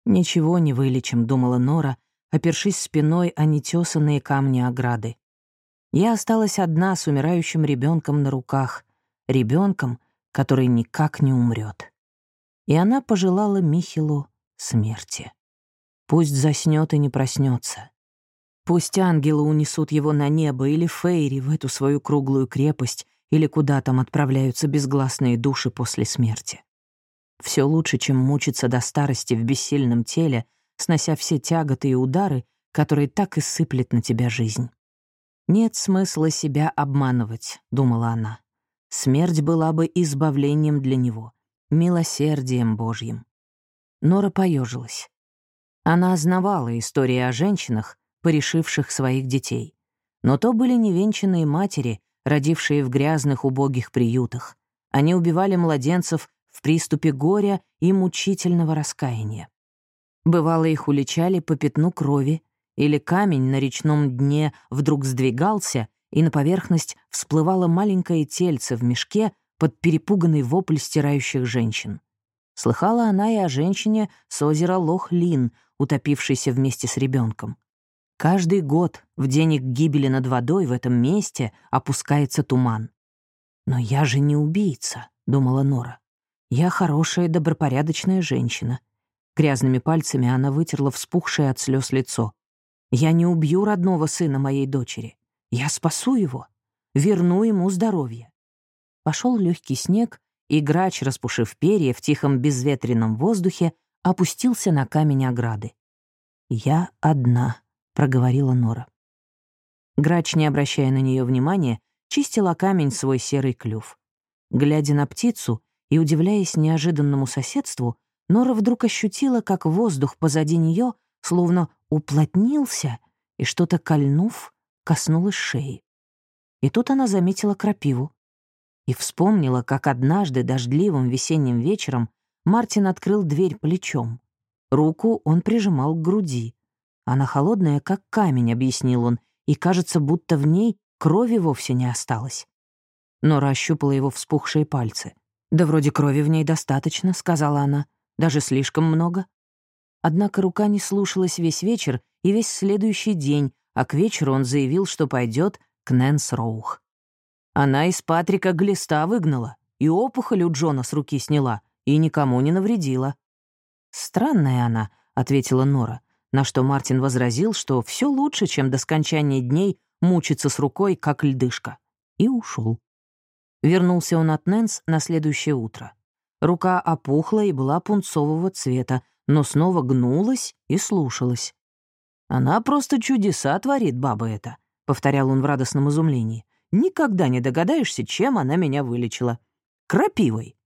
B: «Ничего не вылечим», — думала Нора, опершись спиной о нетесанные камни ограды. Я осталась одна с умирающим ребенком на руках, ребенком, который никак не умрет. И она пожелала Михилу смерти. Пусть заснет и не проснется. Пусть ангелы унесут его на небо или Фейри в эту свою круглую крепость, или куда там отправляются безгласные души после смерти. Все лучше, чем мучиться до старости в бессильном теле, снося все тяготы и удары, которые так и сыплет на тебя жизнь. «Нет смысла себя обманывать», — думала она. Смерть была бы избавлением для него, милосердием Божьим. Нора поежилась. Она знавала истории о женщинах, порешивших своих детей. Но то были невенчанные матери, родившие в грязных убогих приютах. Они убивали младенцев в приступе горя и мучительного раскаяния. Бывало, их уличали по пятну крови или камень на речном дне вдруг сдвигался, и на поверхность всплывало маленькое тельце в мешке под перепуганный вопль стирающих женщин. Слыхала она и о женщине с озера Лох-Лин, утопившейся вместе с ребенком. Каждый год в день их гибели над водой в этом месте опускается туман. «Но я же не убийца», — думала Нора. «Я хорошая, добропорядочная женщина». Грязными пальцами она вытерла вспухшее от слез лицо. Я не убью родного сына моей дочери. Я спасу его, верну ему здоровье. Пошел легкий снег, и грач, распушив перья в тихом безветренном воздухе, опустился на камень ограды. «Я одна», — проговорила Нора. Грач, не обращая на нее внимания, чистила камень свой серый клюв. Глядя на птицу и удивляясь неожиданному соседству, Нора вдруг ощутила, как воздух позади нее словно уплотнился и, что-то кольнув, коснулась шеи. И тут она заметила крапиву и вспомнила, как однажды дождливым весенним вечером Мартин открыл дверь плечом. Руку он прижимал к груди. Она холодная, как камень, объяснил он, и кажется, будто в ней крови вовсе не осталось. Нора ощупала его вспухшие пальцы. «Да вроде крови в ней достаточно», — сказала она. «Даже слишком много». Однако рука не слушалась весь вечер и весь следующий день, а к вечеру он заявил, что пойдет к Нэнс Роух. Она из Патрика глиста выгнала, и опухоль у Джона с руки сняла, и никому не навредила. «Странная она», — ответила Нора, на что Мартин возразил, что все лучше, чем до скончания дней мучиться с рукой, как льдышка, и ушел. Вернулся он от Нэнс на следующее утро. Рука опухла и была пунцового цвета, но снова гнулась и слушалась. «Она просто чудеса творит, баба эта», — повторял он в радостном изумлении. «Никогда не догадаешься, чем она меня вылечила. Крапивой.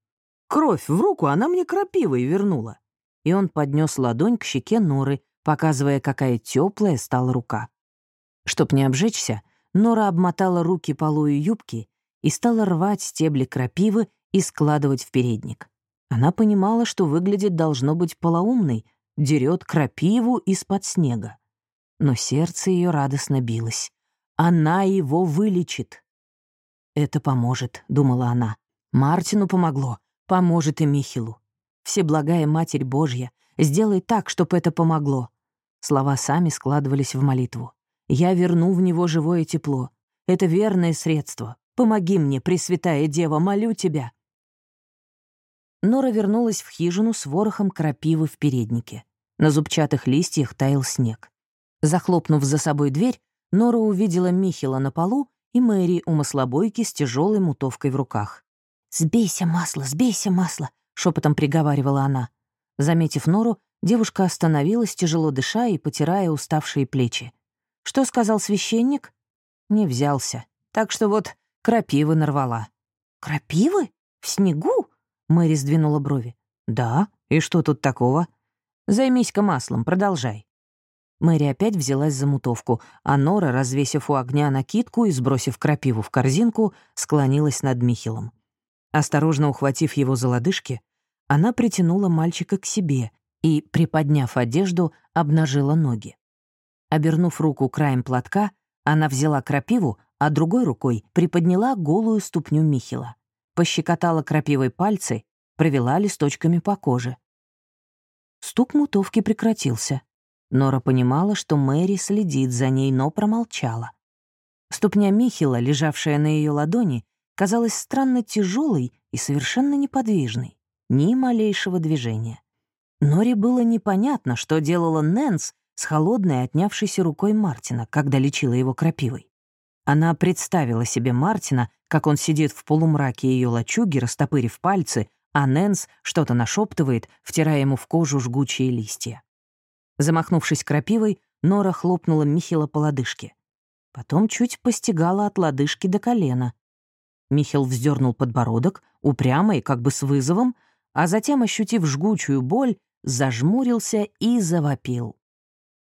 B: Кровь в руку она мне крапивой вернула». И он поднес ладонь к щеке Норы,
A: показывая, какая теплая стала рука. Чтоб не обжечься, Нора обмотала руки полою юбки и стала рвать стебли крапивы и складывать в передник. Она понимала, что выглядит должно быть полоумной, дерет крапиву из-под снега. Но сердце ее радостно билось. Она его вылечит. «Это поможет», — думала она. «Мартину помогло, поможет и Михилу. Всеблагая Матерь Божья, сделай так, чтобы это помогло». Слова сами складывались в молитву. «Я верну в него живое тепло. Это верное средство. Помоги мне, Пресвятая Дева, молю тебя». Нора вернулась в хижину с ворохом крапивы в переднике. На зубчатых листьях таял снег. Захлопнув за собой дверь, Нора увидела Михила на полу и Мэри у маслобойки с тяжелой мутовкой в руках. «Сбейся, масло, сбейся, масло!» — шепотом приговаривала она. Заметив Нору, девушка остановилась, тяжело дыша и потирая уставшие плечи. «Что сказал священник?» «Не взялся. Так что вот крапивы нарвала». «Крапивы? В снегу?» — Мэри сдвинула брови. «Да, и что тут такого?» «Займись-ка маслом, продолжай». Мэри опять взялась за мутовку, а Нора, развесив у огня накидку и сбросив крапиву в корзинку, склонилась над Михилом. Осторожно ухватив его за лодыжки, она притянула мальчика к себе и, приподняв одежду, обнажила ноги. Обернув руку краем платка, она взяла крапиву, а другой рукой приподняла голую ступню Михила, пощекотала крапивой пальцы, провела листочками по коже. Стук мутовки прекратился. Нора понимала, что Мэри следит за ней, но промолчала. Ступня Михила, лежавшая на ее ладони, казалась странно тяжелой и совершенно неподвижной. Ни малейшего движения. Норе было непонятно, что делала Нэнс с холодной, отнявшейся рукой Мартина, когда лечила его крапивой. Она представила себе Мартина, как он сидит в полумраке ее лачуги, растопырив пальцы, а Нэнс что-то нашептывает, втирая ему в кожу жгучие листья. Замахнувшись крапивой, Нора хлопнула Михила по лодыжке. Потом чуть постигала от лодыжки до колена. Михил вздернул подбородок, упрямо и как бы с вызовом, а затем, ощутив жгучую боль, зажмурился и завопил.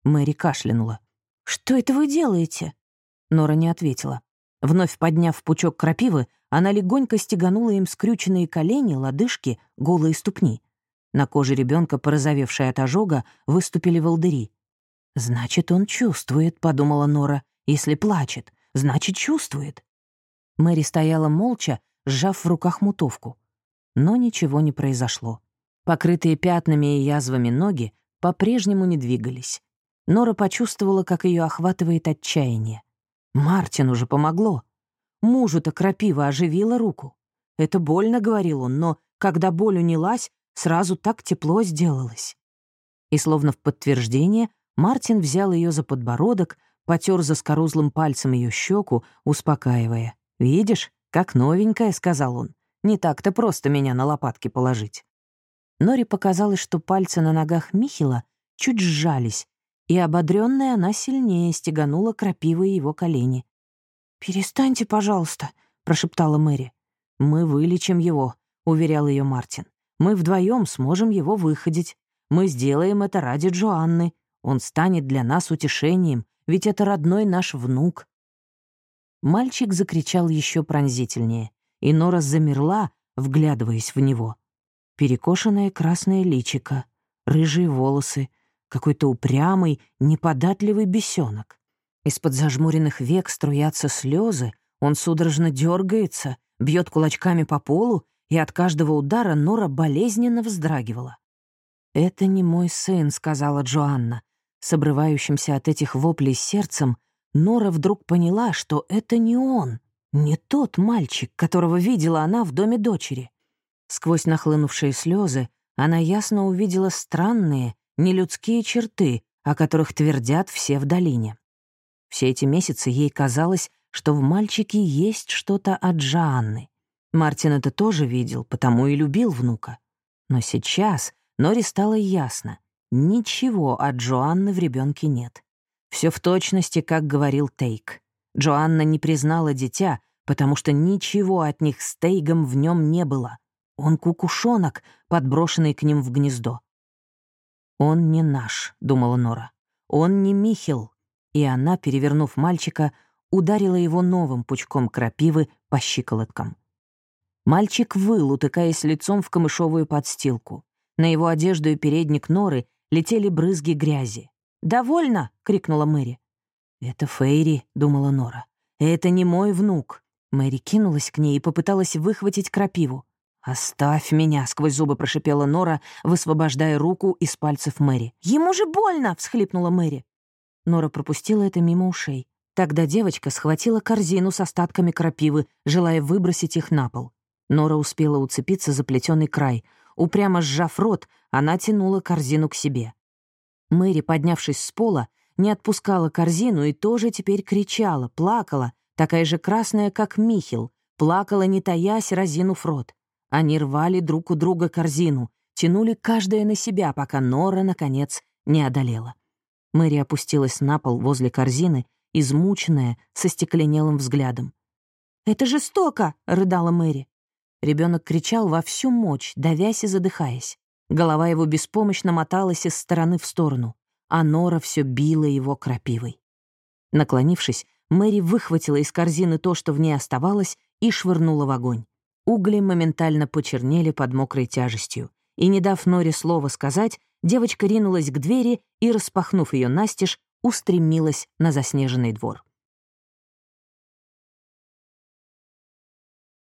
A: Мэри кашлянула. «Что это вы делаете?» Нора не ответила. Вновь подняв пучок крапивы, она легонько стеганула им скрюченные колени, лодыжки, голые ступни. На коже ребенка, порозовевшей от ожога, выступили волдыри. «Значит, он чувствует», — подумала Нора. «Если плачет, значит, чувствует». Мэри стояла молча, сжав в руках мутовку. Но ничего не произошло. Покрытые пятнами и язвами ноги по-прежнему не двигались. Нора почувствовала, как ее охватывает отчаяние. Мартину же помогло. Мужу-то крапива оживила руку. Это больно, говорил он, но когда боль унялась, Сразу так тепло сделалось. И словно в подтверждение, Мартин взял ее за подбородок, потер заскорузлым пальцем ее щеку, успокаивая. «Видишь, как новенькая», — сказал он. «Не так-то просто меня на лопатки положить». Нори показалось, что пальцы на ногах Михила чуть сжались, и ободренная она сильнее стеганула крапивой его колени. «Перестаньте, пожалуйста», — прошептала Мэри. «Мы вылечим его», — уверял ее Мартин. Мы вдвоем сможем его выходить. Мы сделаем это ради Джоанны. Он станет для нас утешением, ведь это родной наш внук». Мальчик закричал еще пронзительнее, и Нора замерла, вглядываясь в него. Перекошенное красное личико, рыжие волосы, какой-то упрямый, неподатливый бесенок. Из-под зажмуренных век струятся слезы, он судорожно дергается, бьет кулачками по полу и от каждого удара Нора болезненно вздрагивала. «Это не мой сын», — сказала Джоанна. С обрывающимся от этих воплей сердцем Нора вдруг поняла, что это не он, не тот мальчик, которого видела она в доме дочери. Сквозь нахлынувшие слезы она ясно увидела странные, нелюдские черты, о которых твердят все в долине. Все эти месяцы ей казалось, что в мальчике есть что-то от Джоанны. Мартин это тоже видел, потому и любил внука. Но сейчас Нори стало ясно, ничего от Джоанны в ребенке нет. Все в точности, как говорил Тейк. Джоанна не признала дитя, потому что ничего от них с Тейгом в нем не было. Он кукушонок, подброшенный к ним в гнездо. «Он не наш», — думала Нора. «Он не Михил». И она, перевернув мальчика, ударила его новым пучком крапивы по щиколоткам. Мальчик выл, утыкаясь лицом в камышовую подстилку. На его одежду и передник Норы летели брызги грязи. «Довольно!» — крикнула Мэри. «Это Фейри», — думала Нора. «Это не мой внук». Мэри кинулась к ней и попыталась выхватить крапиву. «Оставь меня!» — сквозь зубы прошипела Нора, высвобождая руку из пальцев Мэри.
B: «Ему же больно!» — всхлипнула Мэри.
A: Нора пропустила это мимо ушей. Тогда девочка схватила корзину с остатками крапивы, желая выбросить их на пол. Нора успела уцепиться за плетеный край. Упрямо сжав рот, она тянула корзину к себе. Мэри, поднявшись с пола, не отпускала корзину и тоже теперь кричала, плакала, такая же красная, как Михил, плакала, не таясь, разинув рот. Они рвали друг у друга корзину, тянули каждая на себя, пока Нора, наконец, не одолела. Мэри опустилась на пол возле корзины, измученная, со стекленелым взглядом.
B: «Это жестоко!» — рыдала Мэри.
A: Ребенок кричал во всю мощь, давясь и задыхаясь. Голова его беспомощно моталась из стороны в сторону, а Нора все била его крапивой. Наклонившись, Мэри выхватила из корзины то, что в ней оставалось, и швырнула в огонь. Угли моментально почернели под мокрой тяжестью, и, не дав Норе слова сказать, девочка ринулась к двери и, распахнув ее настежь, устремилась на заснеженный двор.